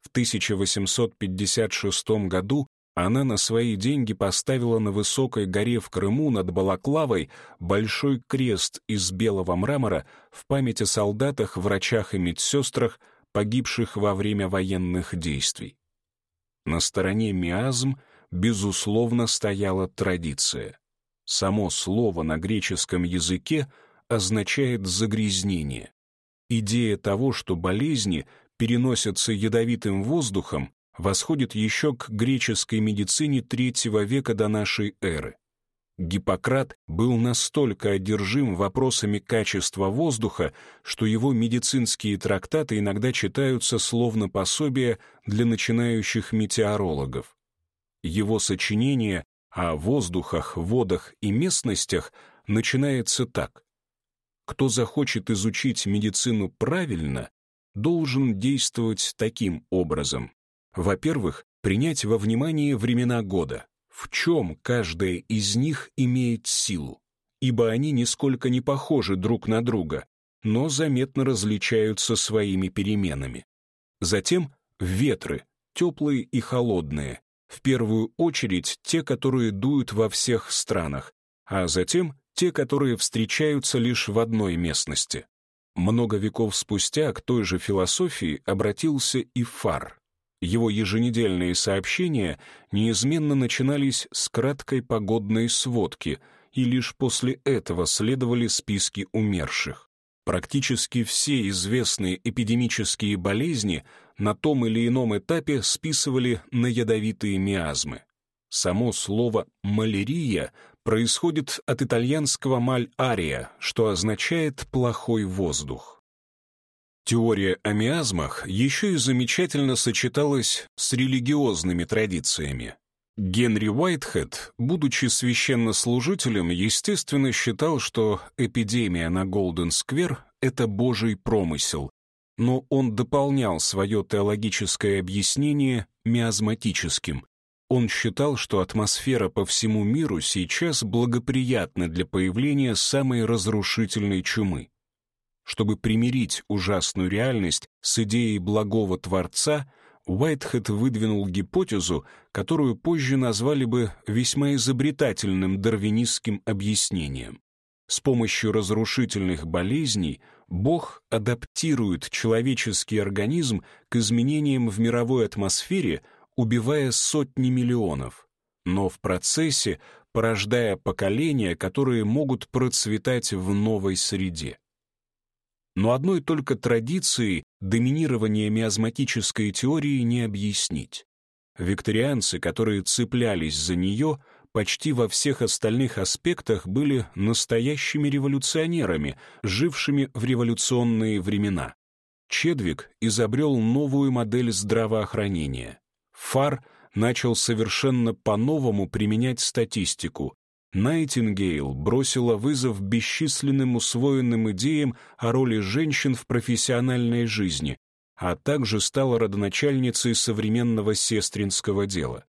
В 1856 году она на свои деньги поставила на высокой горе в Крыму над Балаклавой большой крест из белого мрамора в память о солдатах, врачах и медсестрах, погибших во время военных действий. На стороне миазм — безусловно, стояла традиция. Само слово на греческом языке означает «загрязнение». Идея того, что болезни переносятся ядовитым воздухом, восходит еще к греческой медицине третьего века до нашей эры. Гиппократ был настолько одержим вопросами качества воздуха, что его медицинские трактаты иногда читаются словно пособие для начинающих метеорологов. Его сочинение о воздухах, водах и местностях начинается так. Кто захочет изучить медицину правильно, должен действовать таким образом. Во-первых, принять во внимание времена года, в чем каждая из них имеет силу, ибо они нисколько не похожи друг на друга, но заметно различаются своими переменами. Затем ветры, теплые и холодные, в первую очередь те, которые дуют во всех странах, а затем те, которые встречаются лишь в одной местности. Много веков спустя к той же философии обратился и Фар. Его еженедельные сообщения неизменно начинались с краткой погодной сводки, и лишь после этого следовали списки умерших. Практически все известные эпидемические болезни на том или ином этапе списывали на ядовитые миазмы. Само слово «малярия» происходит от итальянского «маль-ария», что означает «плохой воздух». Теория о миазмах еще и замечательно сочеталась с религиозными традициями. Генри Уайтхед, будучи священнослужителем, естественно считал, что эпидемия на Голден-сквер — это божий промысел, но он дополнял свое теологическое объяснение миазматическим. Он считал, что атмосфера по всему миру сейчас благоприятна для появления самой разрушительной чумы. Чтобы примирить ужасную реальность с идеей благого Творца — Уайтхед выдвинул гипотезу, которую позже назвали бы весьма изобретательным дарвинистским объяснением. С помощью разрушительных болезней Бог адаптирует человеческий организм к изменениям в мировой атмосфере, убивая сотни миллионов, но в процессе порождая поколения, которые могут процветать в новой среде. Но одной только традицией доминирования миазматической теории не объяснить. Викторианцы, которые цеплялись за нее, почти во всех остальных аспектах были настоящими революционерами, жившими в революционные времена. Чедвик изобрел новую модель здравоохранения. Фар начал совершенно по-новому применять статистику. Найтингейл бросила вызов бесчисленным усвоенным идеям о роли женщин в профессиональной жизни, а также стала родоначальницей современного сестринского дела.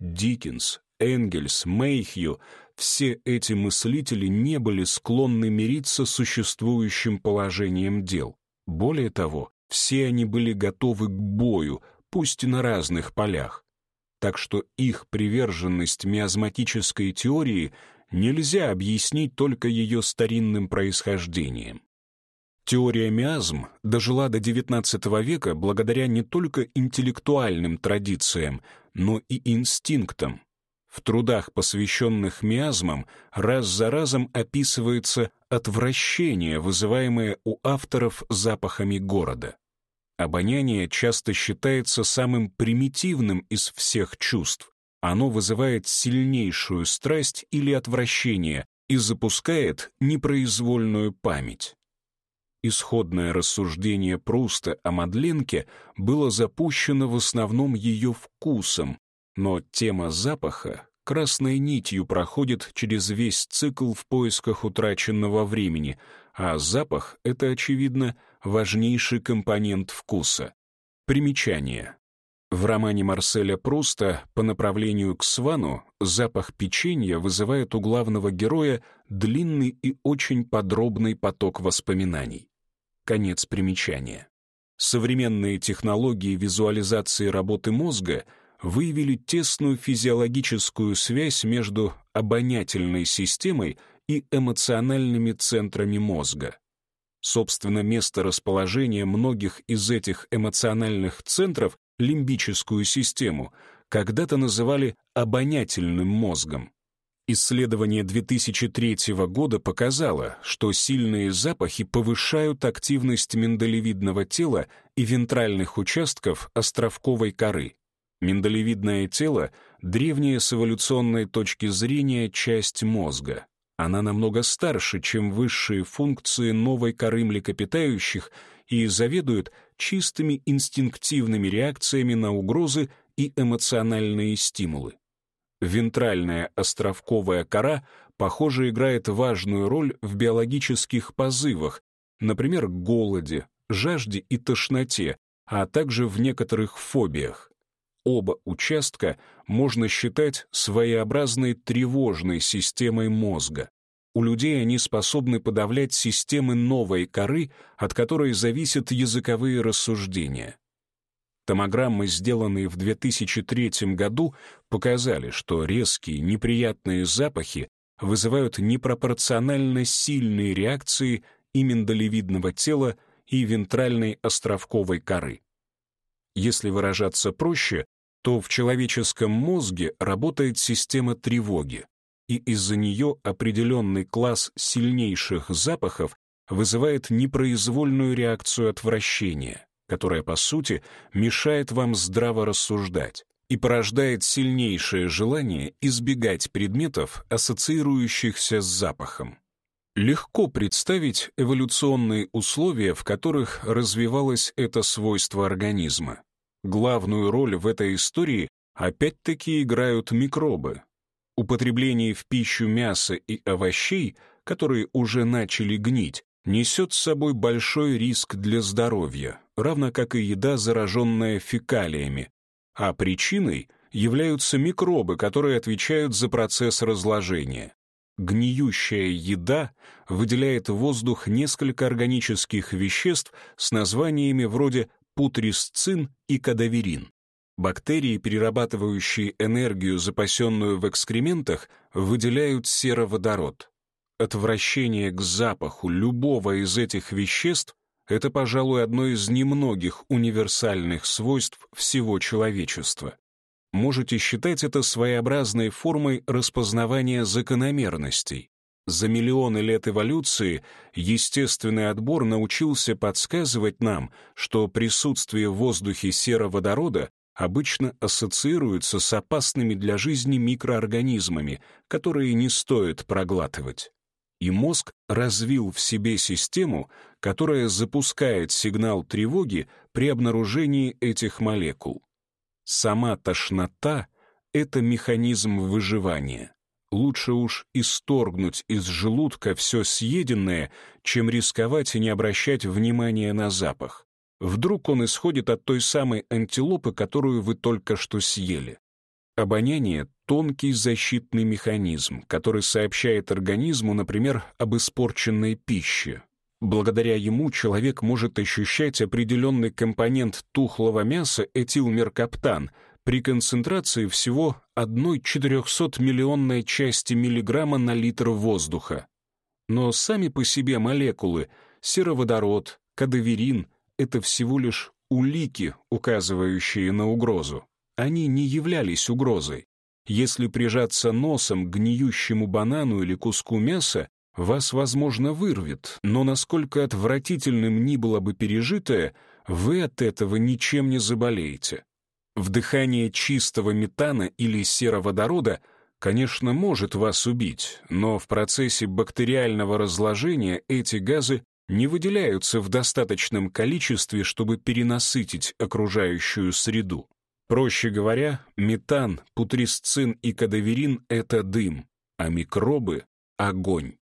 Диккенс, Энгельс, Мейхью — все эти мыслители не были склонны мириться с существующим положением дел. Более того, все они были готовы к бою, пусть и на разных полях. Так что их приверженность миазматической теории нельзя объяснить только ее старинным происхождением. Теория миазм дожила до XIX века благодаря не только интеллектуальным традициям, но и инстинктам. В трудах, посвященных миазмам, раз за разом описывается отвращение, вызываемое у авторов запахами города. Обоняние часто считается самым примитивным из всех чувств. Оно вызывает сильнейшую страсть или отвращение и запускает непроизвольную память. Исходное рассуждение Пруста о Мадленке было запущено в основном ее вкусом, но тема запаха красной нитью проходит через весь цикл в поисках утраченного времени, а запах — это, очевидно, важнейший компонент вкуса. Примечание. В романе Марселя Пруста по направлению к Свану запах печенья вызывает у главного героя длинный и очень подробный поток воспоминаний. Конец примечания. Современные технологии визуализации работы мозга выявили тесную физиологическую связь между обонятельной системой и эмоциональными центрами мозга. Собственно, место расположения многих из этих эмоциональных центров, лимбическую систему, когда-то называли обонятельным мозгом. Исследование 2003 года показало, что сильные запахи повышают активность миндалевидного тела и вентральных участков островковой коры. Миндалевидное тело — древняя с эволюционной точки зрения часть мозга. Она намного старше, чем высшие функции новой коры млекопитающих и заведует чистыми инстинктивными реакциями на угрозы и эмоциональные стимулы. Вентральная островковая кора, похоже, играет важную роль в биологических позывах, например, голоде, жажде и тошноте, а также в некоторых фобиях. Оба участка можно считать своеобразной тревожной системой мозга. У людей они способны подавлять системы новой коры, от которой зависят языковые рассуждения. Томограммы, сделанные в 2003 году, показали, что резкие неприятные запахи вызывают непропорционально сильные реакции и миндалевидного тела, и вентральной островковой коры. Если выражаться проще, то в человеческом мозге работает система тревоги, и из-за нее определенный класс сильнейших запахов вызывает непроизвольную реакцию отвращения которая, по сути, мешает вам здраво рассуждать и порождает сильнейшее желание избегать предметов, ассоциирующихся с запахом. Легко представить эволюционные условия, в которых развивалось это свойство организма. Главную роль в этой истории опять-таки играют микробы. Употребление в пищу мяса и овощей, которые уже начали гнить, несет с собой большой риск для здоровья, равно как и еда, зараженная фекалиями, а причиной являются микробы, которые отвечают за процесс разложения. Гниющая еда выделяет в воздух несколько органических веществ с названиями вроде путрисцин и кадаверин. Бактерии, перерабатывающие энергию, запасенную в экскрементах, выделяют сероводород. Отвращение к запаху любого из этих веществ это, пожалуй, одно из немногих универсальных свойств всего человечества. Можете считать это своеобразной формой распознавания закономерностей. За миллионы лет эволюции естественный отбор научился подсказывать нам, что присутствие в воздухе сероводорода обычно ассоциируется с опасными для жизни микроорганизмами, которые не стоит проглатывать и мозг развил в себе систему, которая запускает сигнал тревоги при обнаружении этих молекул. Сама тошнота — это механизм выживания. лучше уж исторгнуть из желудка все съеденное, чем рисковать и не обращать внимания на запах. Вдруг он исходит от той самой антилопы, которую вы только что съели. Обоняние — тонкий защитный механизм, который сообщает организму, например, об испорченной пище. Благодаря ему человек может ощущать определенный компонент тухлого мяса этилмеркаптан при концентрации всего 1,400-миллионной части миллиграмма на литр воздуха. Но сами по себе молекулы — сероводород, кадаверин — это всего лишь улики, указывающие на угрозу. Они не являлись угрозой. Если прижаться носом к гниющему банану или куску мяса, вас, возможно, вырвет, но насколько отвратительным ни было бы пережитое, вы от этого ничем не заболеете. Вдыхание чистого метана или сероводорода, конечно, может вас убить, но в процессе бактериального разложения эти газы не выделяются в достаточном количестве, чтобы перенасытить окружающую среду. Проще говоря, метан, путрисцин и кадаверин — это дым, а микробы — огонь.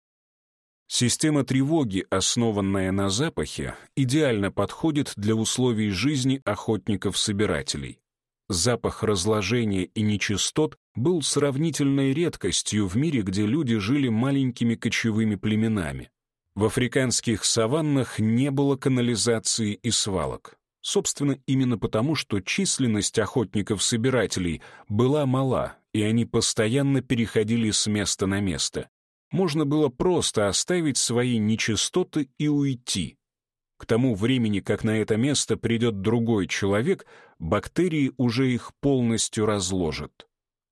Система тревоги, основанная на запахе, идеально подходит для условий жизни охотников-собирателей. Запах разложения и нечистот был сравнительной редкостью в мире, где люди жили маленькими кочевыми племенами. В африканских саваннах не было канализации и свалок. Собственно, именно потому, что численность охотников-собирателей была мала, и они постоянно переходили с места на место. Можно было просто оставить свои нечистоты и уйти. К тому времени, как на это место придет другой человек, бактерии уже их полностью разложат.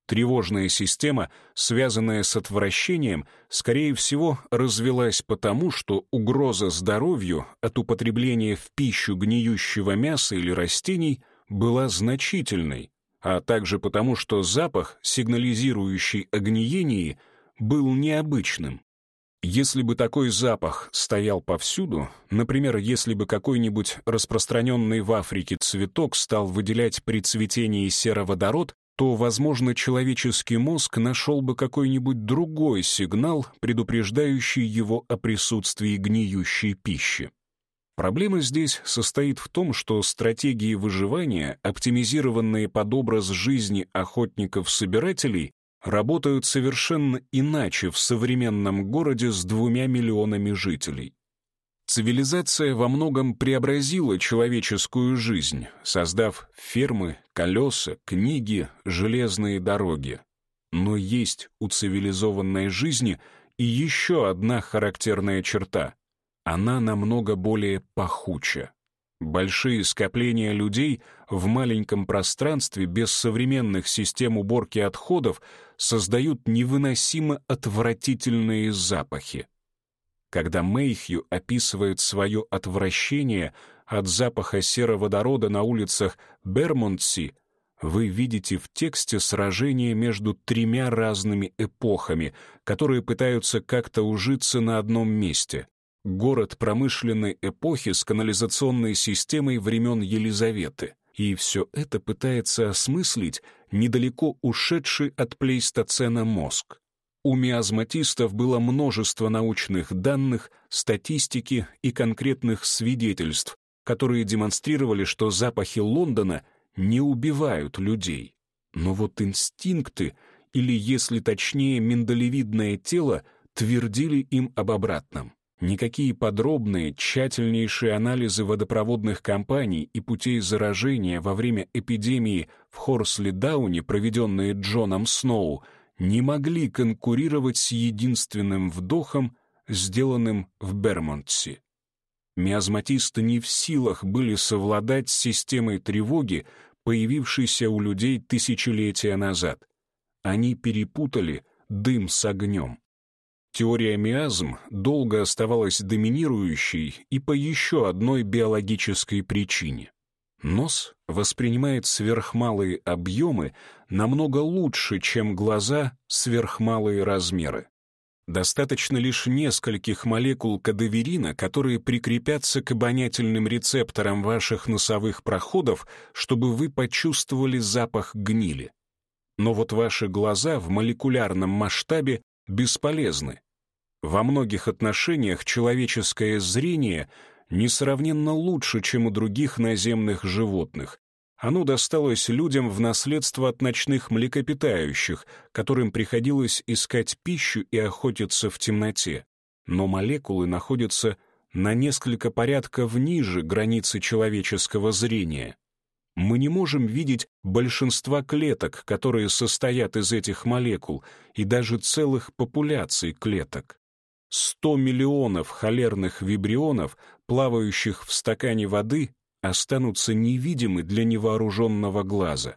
Тревожная система, связанная с отвращением, скорее всего, развелась потому, что угроза здоровью от употребления в пищу гниющего мяса или растений была значительной, а также потому, что запах, сигнализирующий о гниении, был необычным. Если бы такой запах стоял повсюду, например, если бы какой-нибудь распространенный в Африке цветок стал выделять при цветении сероводород, то, возможно, человеческий мозг нашел бы какой-нибудь другой сигнал, предупреждающий его о присутствии гниющей пищи. Проблема здесь состоит в том, что стратегии выживания, оптимизированные под образ жизни охотников-собирателей, работают совершенно иначе в современном городе с двумя миллионами жителей. Цивилизация во многом преобразила человеческую жизнь, создав фермы, колеса, книги, железные дороги. Но есть у цивилизованной жизни и еще одна характерная черта. Она намного более пахуча. Большие скопления людей в маленьком пространстве без современных систем уборки отходов создают невыносимо отвратительные запахи. Когда Мэйхью описывает свое отвращение от запаха сероводорода на улицах Бермонтси, вы видите в тексте сражение между тремя разными эпохами, которые пытаются как-то ужиться на одном месте. Город промышленной эпохи с канализационной системой времен Елизаветы. И все это пытается осмыслить недалеко ушедший от плейстоцена мозг. У миазматистов было множество научных данных, статистики и конкретных свидетельств, которые демонстрировали, что запахи Лондона не убивают людей. Но вот инстинкты, или, если точнее, миндалевидное тело, твердили им об обратном. Никакие подробные, тщательнейшие анализы водопроводных компаний и путей заражения во время эпидемии в Хорсли-Дауне, проведенные Джоном Сноу, не могли конкурировать с единственным вдохом, сделанным в Бермонтсе. Миазматисты не в силах были совладать с системой тревоги, появившейся у людей тысячелетия назад. Они перепутали дым с огнем. Теория миазм долго оставалась доминирующей и по еще одной биологической причине. Нос воспринимает сверхмалые объемы намного лучше, чем глаза сверхмалые размеры. Достаточно лишь нескольких молекул кадаверина, которые прикрепятся к обонятельным рецепторам ваших носовых проходов, чтобы вы почувствовали запах гнили. Но вот ваши глаза в молекулярном масштабе бесполезны. Во многих отношениях человеческое зрение несравненно лучше, чем у других наземных животных. Оно досталось людям в наследство от ночных млекопитающих, которым приходилось искать пищу и охотиться в темноте. Но молекулы находятся на несколько порядков ниже границы человеческого зрения. Мы не можем видеть большинства клеток, которые состоят из этих молекул, и даже целых популяций клеток. 100 миллионов холерных вибрионов, плавающих в стакане воды, останутся невидимы для невооруженного глаза.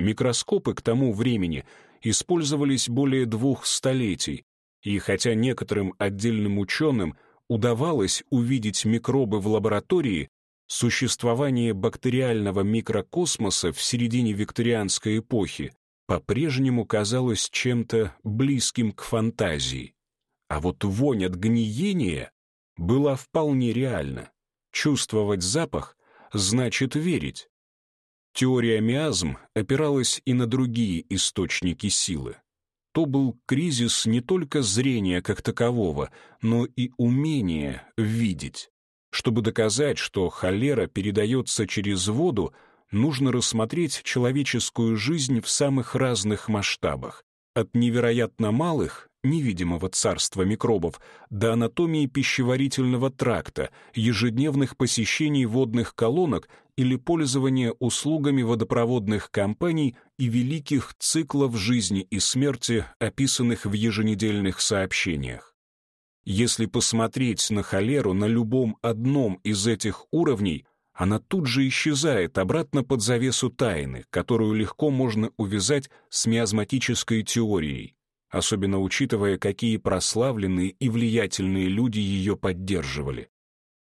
Микроскопы к тому времени использовались более двух столетий, и хотя некоторым отдельным ученым удавалось увидеть микробы в лаборатории, существование бактериального микрокосмоса в середине викторианской эпохи по-прежнему казалось чем-то близким к фантазии. А вот вонь от гниения была вполне реальна. Чувствовать запах значит верить. Теория миазм опиралась и на другие источники силы. То был кризис не только зрения как такового, но и умения видеть. Чтобы доказать, что холера передается через воду, нужно рассмотреть человеческую жизнь в самых разных масштабах, от невероятно малых невидимого царства микробов, до анатомии пищеварительного тракта, ежедневных посещений водных колонок или пользования услугами водопроводных компаний и великих циклов жизни и смерти, описанных в еженедельных сообщениях. Если посмотреть на холеру на любом одном из этих уровней, она тут же исчезает обратно под завесу тайны, которую легко можно увязать с миазматической теорией особенно учитывая, какие прославленные и влиятельные люди ее поддерживали.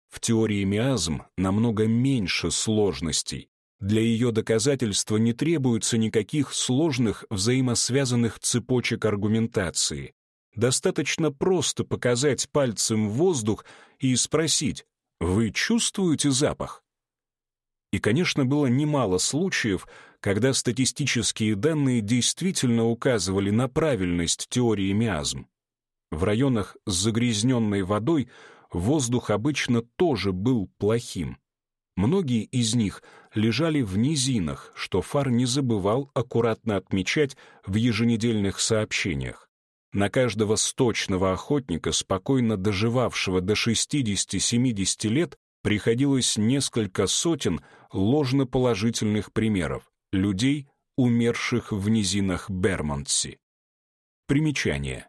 В теории миазм намного меньше сложностей. Для ее доказательства не требуется никаких сложных взаимосвязанных цепочек аргументации. Достаточно просто показать пальцем воздух и спросить «Вы чувствуете запах?» И, конечно, было немало случаев, когда статистические данные действительно указывали на правильность теории миазм. В районах с загрязненной водой воздух обычно тоже был плохим. Многие из них лежали в низинах, что Фар не забывал аккуратно отмечать в еженедельных сообщениях. На каждого сточного охотника, спокойно доживавшего до 60-70 лет, приходилось несколько сотен ложноположительных примеров людей, умерших в низинах Бермонтси. Примечание.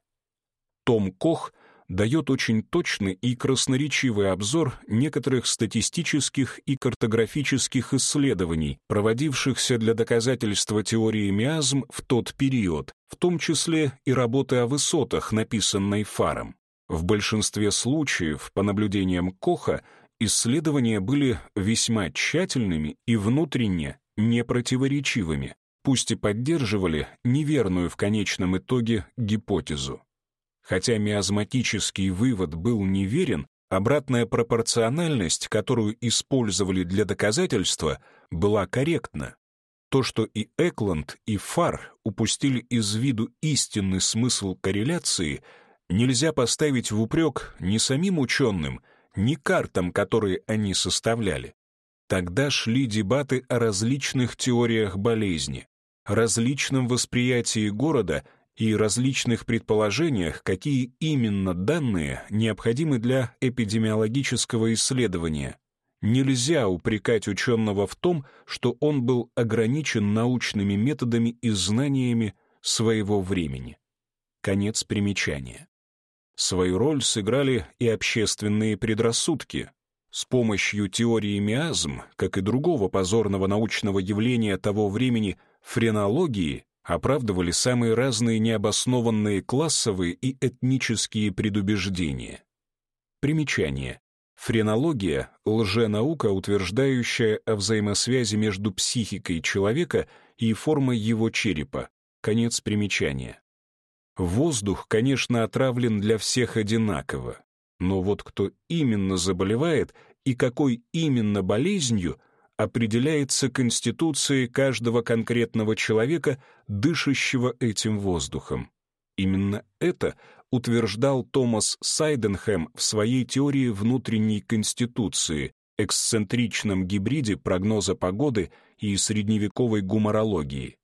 Том Кох дает очень точный и красноречивый обзор некоторых статистических и картографических исследований, проводившихся для доказательства теории миазм в тот период, в том числе и работы о высотах, написанной Фаром. В большинстве случаев, по наблюдениям Коха, исследования были весьма тщательными и внутренне непротиворечивыми, пусть и поддерживали неверную в конечном итоге гипотезу. Хотя миазматический вывод был неверен, обратная пропорциональность, которую использовали для доказательства, была корректна. То, что и Экланд, и Фар упустили из виду истинный смысл корреляции, нельзя поставить в упрек ни самим ученым, ни картам, которые они составляли. Тогда шли дебаты о различных теориях болезни, различном восприятии города и различных предположениях, какие именно данные необходимы для эпидемиологического исследования. Нельзя упрекать ученого в том, что он был ограничен научными методами и знаниями своего времени. Конец примечания. Свою роль сыграли и общественные предрассудки. С помощью теории миазм, как и другого позорного научного явления того времени, френологии, оправдывали самые разные необоснованные классовые и этнические предубеждения. Примечание. Френология — лженаука, утверждающая о взаимосвязи между психикой человека и формой его черепа. Конец примечания. Воздух, конечно, отравлен для всех одинаково, но вот кто именно заболевает и какой именно болезнью, определяется конституцией каждого конкретного человека, дышащего этим воздухом. Именно это утверждал Томас Сайденхэм в своей теории внутренней конституции, эксцентричном гибриде прогноза погоды и средневековой гуморологии.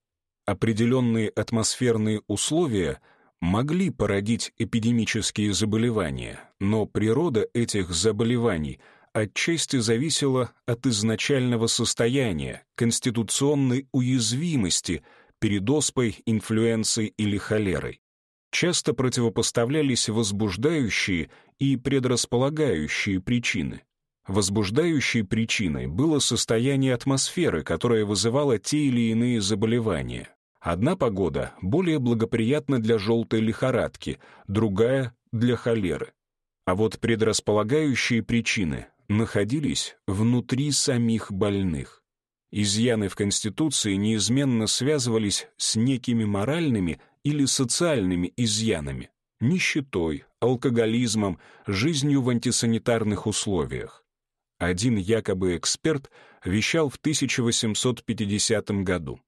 Определенные атмосферные условия могли породить эпидемические заболевания, но природа этих заболеваний отчасти зависела от изначального состояния, конституционной уязвимости перед оспой, инфлюенцией или холерой часто противопоставлялись возбуждающие и предрасполагающие причины. Возбуждающей причиной было состояние атмосферы, которое вызывало те или иные заболевания. Одна погода более благоприятна для желтой лихорадки, другая — для холеры. А вот предрасполагающие причины находились внутри самих больных. Изъяны в Конституции неизменно связывались с некими моральными или социальными изъянами, нищетой, алкоголизмом, жизнью в антисанитарных условиях. Один якобы эксперт вещал в 1850 году.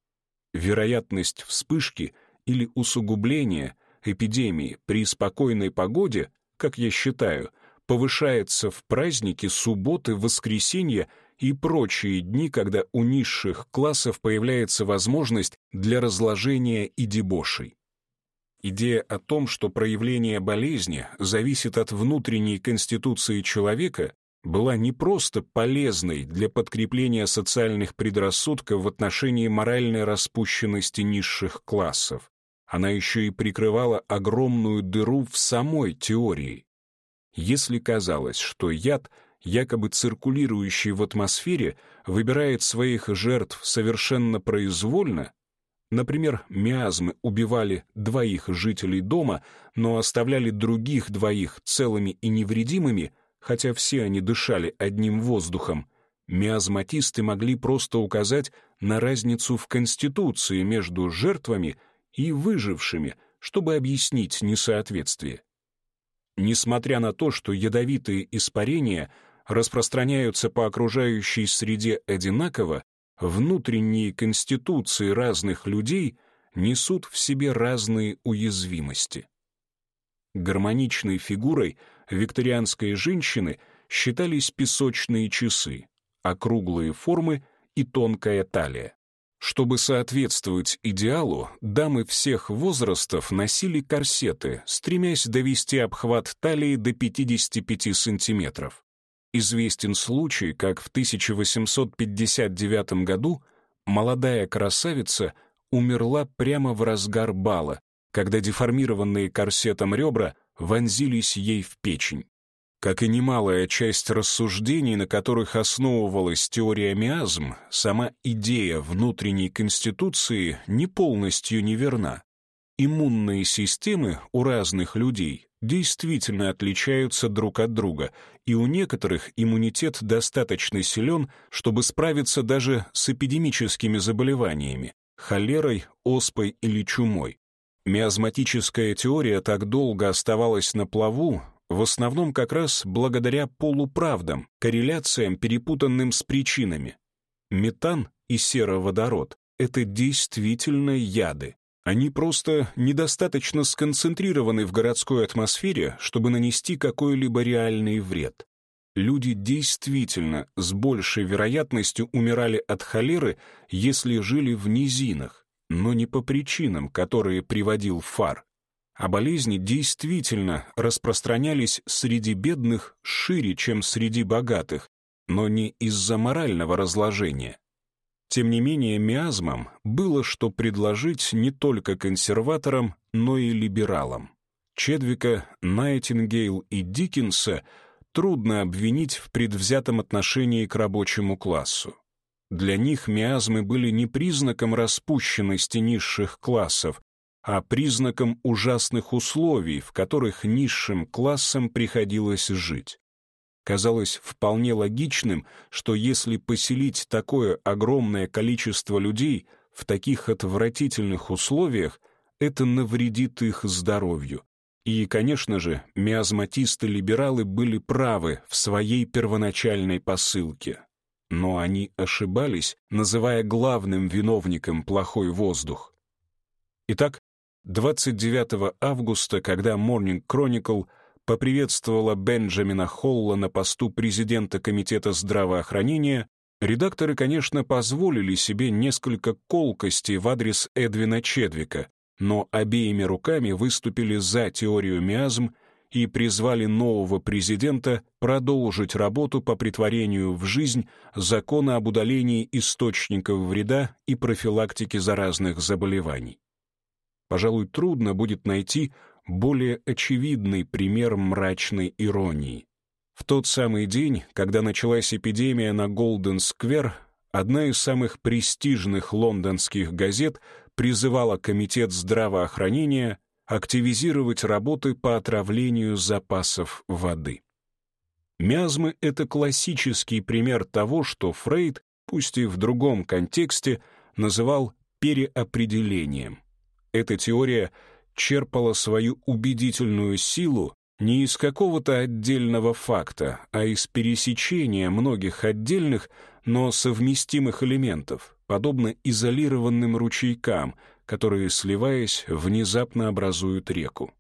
Вероятность вспышки или усугубления эпидемии при спокойной погоде, как я считаю, повышается в праздники, субботы, воскресенья и прочие дни, когда у низших классов появляется возможность для разложения и дебошей. Идея о том, что проявление болезни зависит от внутренней конституции человека, была не просто полезной для подкрепления социальных предрассудков в отношении моральной распущенности низших классов. Она еще и прикрывала огромную дыру в самой теории. Если казалось, что яд, якобы циркулирующий в атмосфере, выбирает своих жертв совершенно произвольно, Например, миазмы убивали двоих жителей дома, но оставляли других двоих целыми и невредимыми, хотя все они дышали одним воздухом. Миазматисты могли просто указать на разницу в конституции между жертвами и выжившими, чтобы объяснить несоответствие. Несмотря на то, что ядовитые испарения распространяются по окружающей среде одинаково, внутренние конституции разных людей несут в себе разные уязвимости. Гармоничной фигурой викторианской женщины считались песочные часы, округлые формы и тонкая талия. Чтобы соответствовать идеалу, дамы всех возрастов носили корсеты, стремясь довести обхват талии до 55 сантиметров. Известен случай, как в 1859 году молодая красавица умерла прямо в разгар бала, когда деформированные корсетом ребра вонзились ей в печень. Как и немалая часть рассуждений, на которых основывалась теория миазм, сама идея внутренней конституции не полностью неверна. Иммунные системы у разных людей действительно отличаются друг от друга, и у некоторых иммунитет достаточно силен, чтобы справиться даже с эпидемическими заболеваниями — холерой, оспой или чумой. Миазматическая теория так долго оставалась на плаву, в основном как раз благодаря полуправдам, корреляциям, перепутанным с причинами. Метан и сероводород — это действительно яды. Они просто недостаточно сконцентрированы в городской атмосфере, чтобы нанести какой-либо реальный вред. Люди действительно с большей вероятностью умирали от холеры, если жили в низинах, но не по причинам, которые приводил Фар. А болезни действительно распространялись среди бедных шире, чем среди богатых, но не из-за морального разложения. Тем не менее, миазмам было что предложить не только консерваторам, но и либералам. Чедвика, Найтингейл и Диккенса трудно обвинить в предвзятом отношении к рабочему классу. Для них миазмы были не признаком распущенности низших классов, а признаком ужасных условий, в которых низшим классам приходилось жить казалось вполне логичным, что если поселить такое огромное количество людей в таких отвратительных условиях, это навредит их здоровью. И, конечно же, миазматисты-либералы были правы в своей первоначальной посылке. Но они ошибались, называя главным виновником плохой воздух. Итак, 29 августа, когда Morning Chronicle поприветствовала Бенджамина Холла на посту президента Комитета здравоохранения, редакторы, конечно, позволили себе несколько колкостей в адрес Эдвина Чедвика, но обеими руками выступили за теорию миазм и призвали нового президента продолжить работу по притворению в жизнь закона об удалении источников вреда и профилактике заразных заболеваний. Пожалуй, трудно будет найти более очевидный пример мрачной иронии. В тот самый день, когда началась эпидемия на Голден-сквер, одна из самых престижных лондонских газет призывала Комитет здравоохранения активизировать работы по отравлению запасов воды. Миазмы — это классический пример того, что Фрейд, пусть и в другом контексте, называл переопределением. Эта теория черпала свою убедительную силу не из какого-то отдельного факта, а из пересечения многих отдельных, но совместимых элементов, подобно изолированным ручейкам, которые, сливаясь, внезапно образуют реку.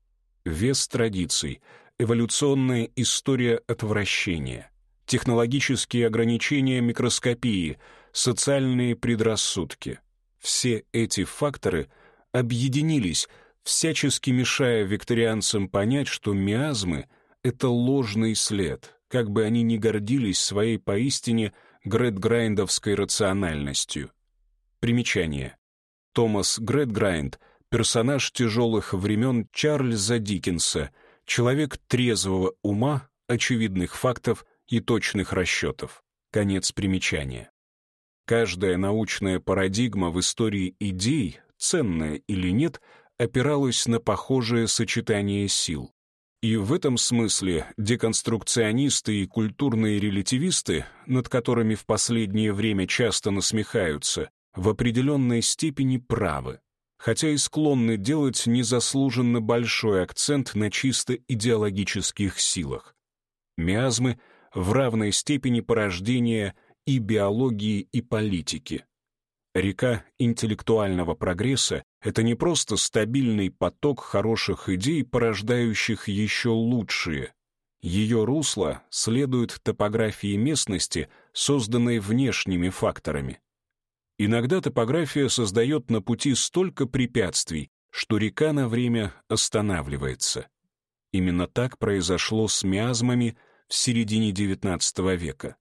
Вес традиций, эволюционная история отвращения, технологические ограничения микроскопии, социальные предрассудки. Все эти факторы объединились — всячески мешая викторианцам понять, что миазмы — это ложный след, как бы они ни гордились своей поистине Грэдграйндовской рациональностью. Примечание. Томас Грэдграйнд — персонаж тяжелых времен Чарльза Диккенса, человек трезвого ума, очевидных фактов и точных расчетов. Конец примечания. Каждая научная парадигма в истории идей, ценная или нет — опиралась на похожее сочетание сил. И в этом смысле деконструкционисты и культурные релятивисты, над которыми в последнее время часто насмехаются, в определенной степени правы, хотя и склонны делать незаслуженно большой акцент на чисто идеологических силах. Миазмы в равной степени порождения и биологии, и политики. Река интеллектуального прогресса — это не просто стабильный поток хороших идей, порождающих еще лучшие. Ее русло следует топографии местности, созданной внешними факторами. Иногда топография создает на пути столько препятствий, что река на время останавливается. Именно так произошло с миазмами в середине XIX века.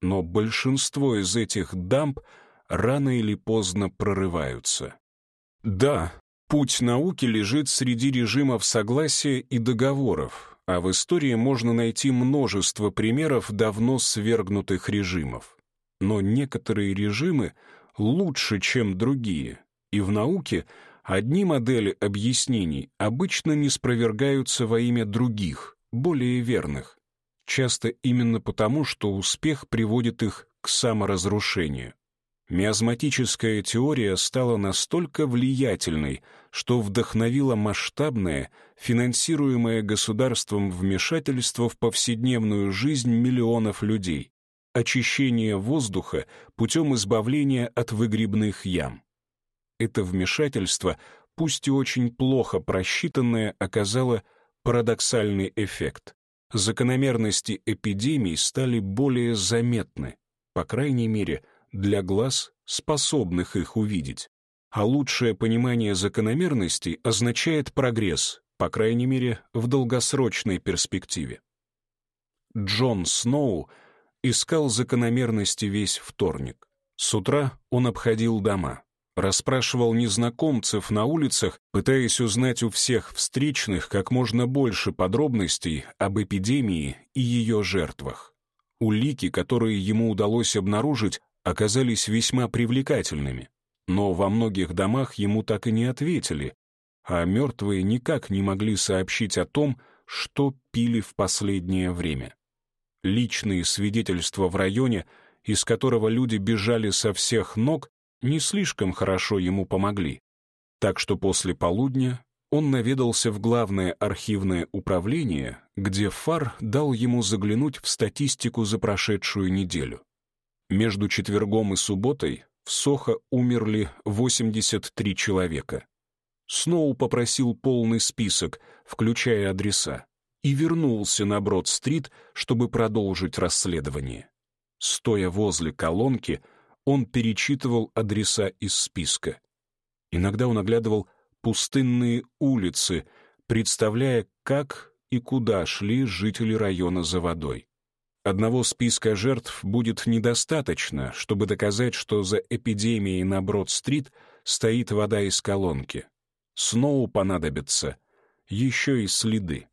Но большинство из этих дамб — рано или поздно прорываются. Да, путь науки лежит среди режимов согласия и договоров, а в истории можно найти множество примеров давно свергнутых режимов. Но некоторые режимы лучше, чем другие, и в науке одни модели объяснений обычно не спровергаются во имя других, более верных, часто именно потому, что успех приводит их к саморазрушению. Миазматическая теория стала настолько влиятельной, что вдохновила масштабное, финансируемое государством вмешательство в повседневную жизнь миллионов людей, очищение воздуха путем избавления от выгребных ям. Это вмешательство, пусть и очень плохо просчитанное, оказало парадоксальный эффект. Закономерности эпидемий стали более заметны, по крайней мере, для глаз, способных их увидеть. А лучшее понимание закономерностей означает прогресс, по крайней мере, в долгосрочной перспективе. Джон Сноу искал закономерности весь вторник. С утра он обходил дома, расспрашивал незнакомцев на улицах, пытаясь узнать у всех встречных как можно больше подробностей об эпидемии и ее жертвах. Улики, которые ему удалось обнаружить, оказались весьма привлекательными, но во многих домах ему так и не ответили, а мертвые никак не могли сообщить о том, что пили в последнее время. Личные свидетельства в районе, из которого люди бежали со всех ног, не слишком хорошо ему помогли. Так что после полудня он наведался в главное архивное управление, где Фар дал ему заглянуть в статистику за прошедшую неделю. Между четвергом и субботой в Сохо умерли 83 человека. Сноу попросил полный список, включая адреса, и вернулся на Брод-стрит, чтобы продолжить расследование. Стоя возле колонки, он перечитывал адреса из списка. Иногда он оглядывал пустынные улицы, представляя, как и куда шли жители района за водой. Одного списка жертв будет недостаточно, чтобы доказать, что за эпидемией на Брод-стрит стоит вода из колонки. Сноу понадобятся еще и следы.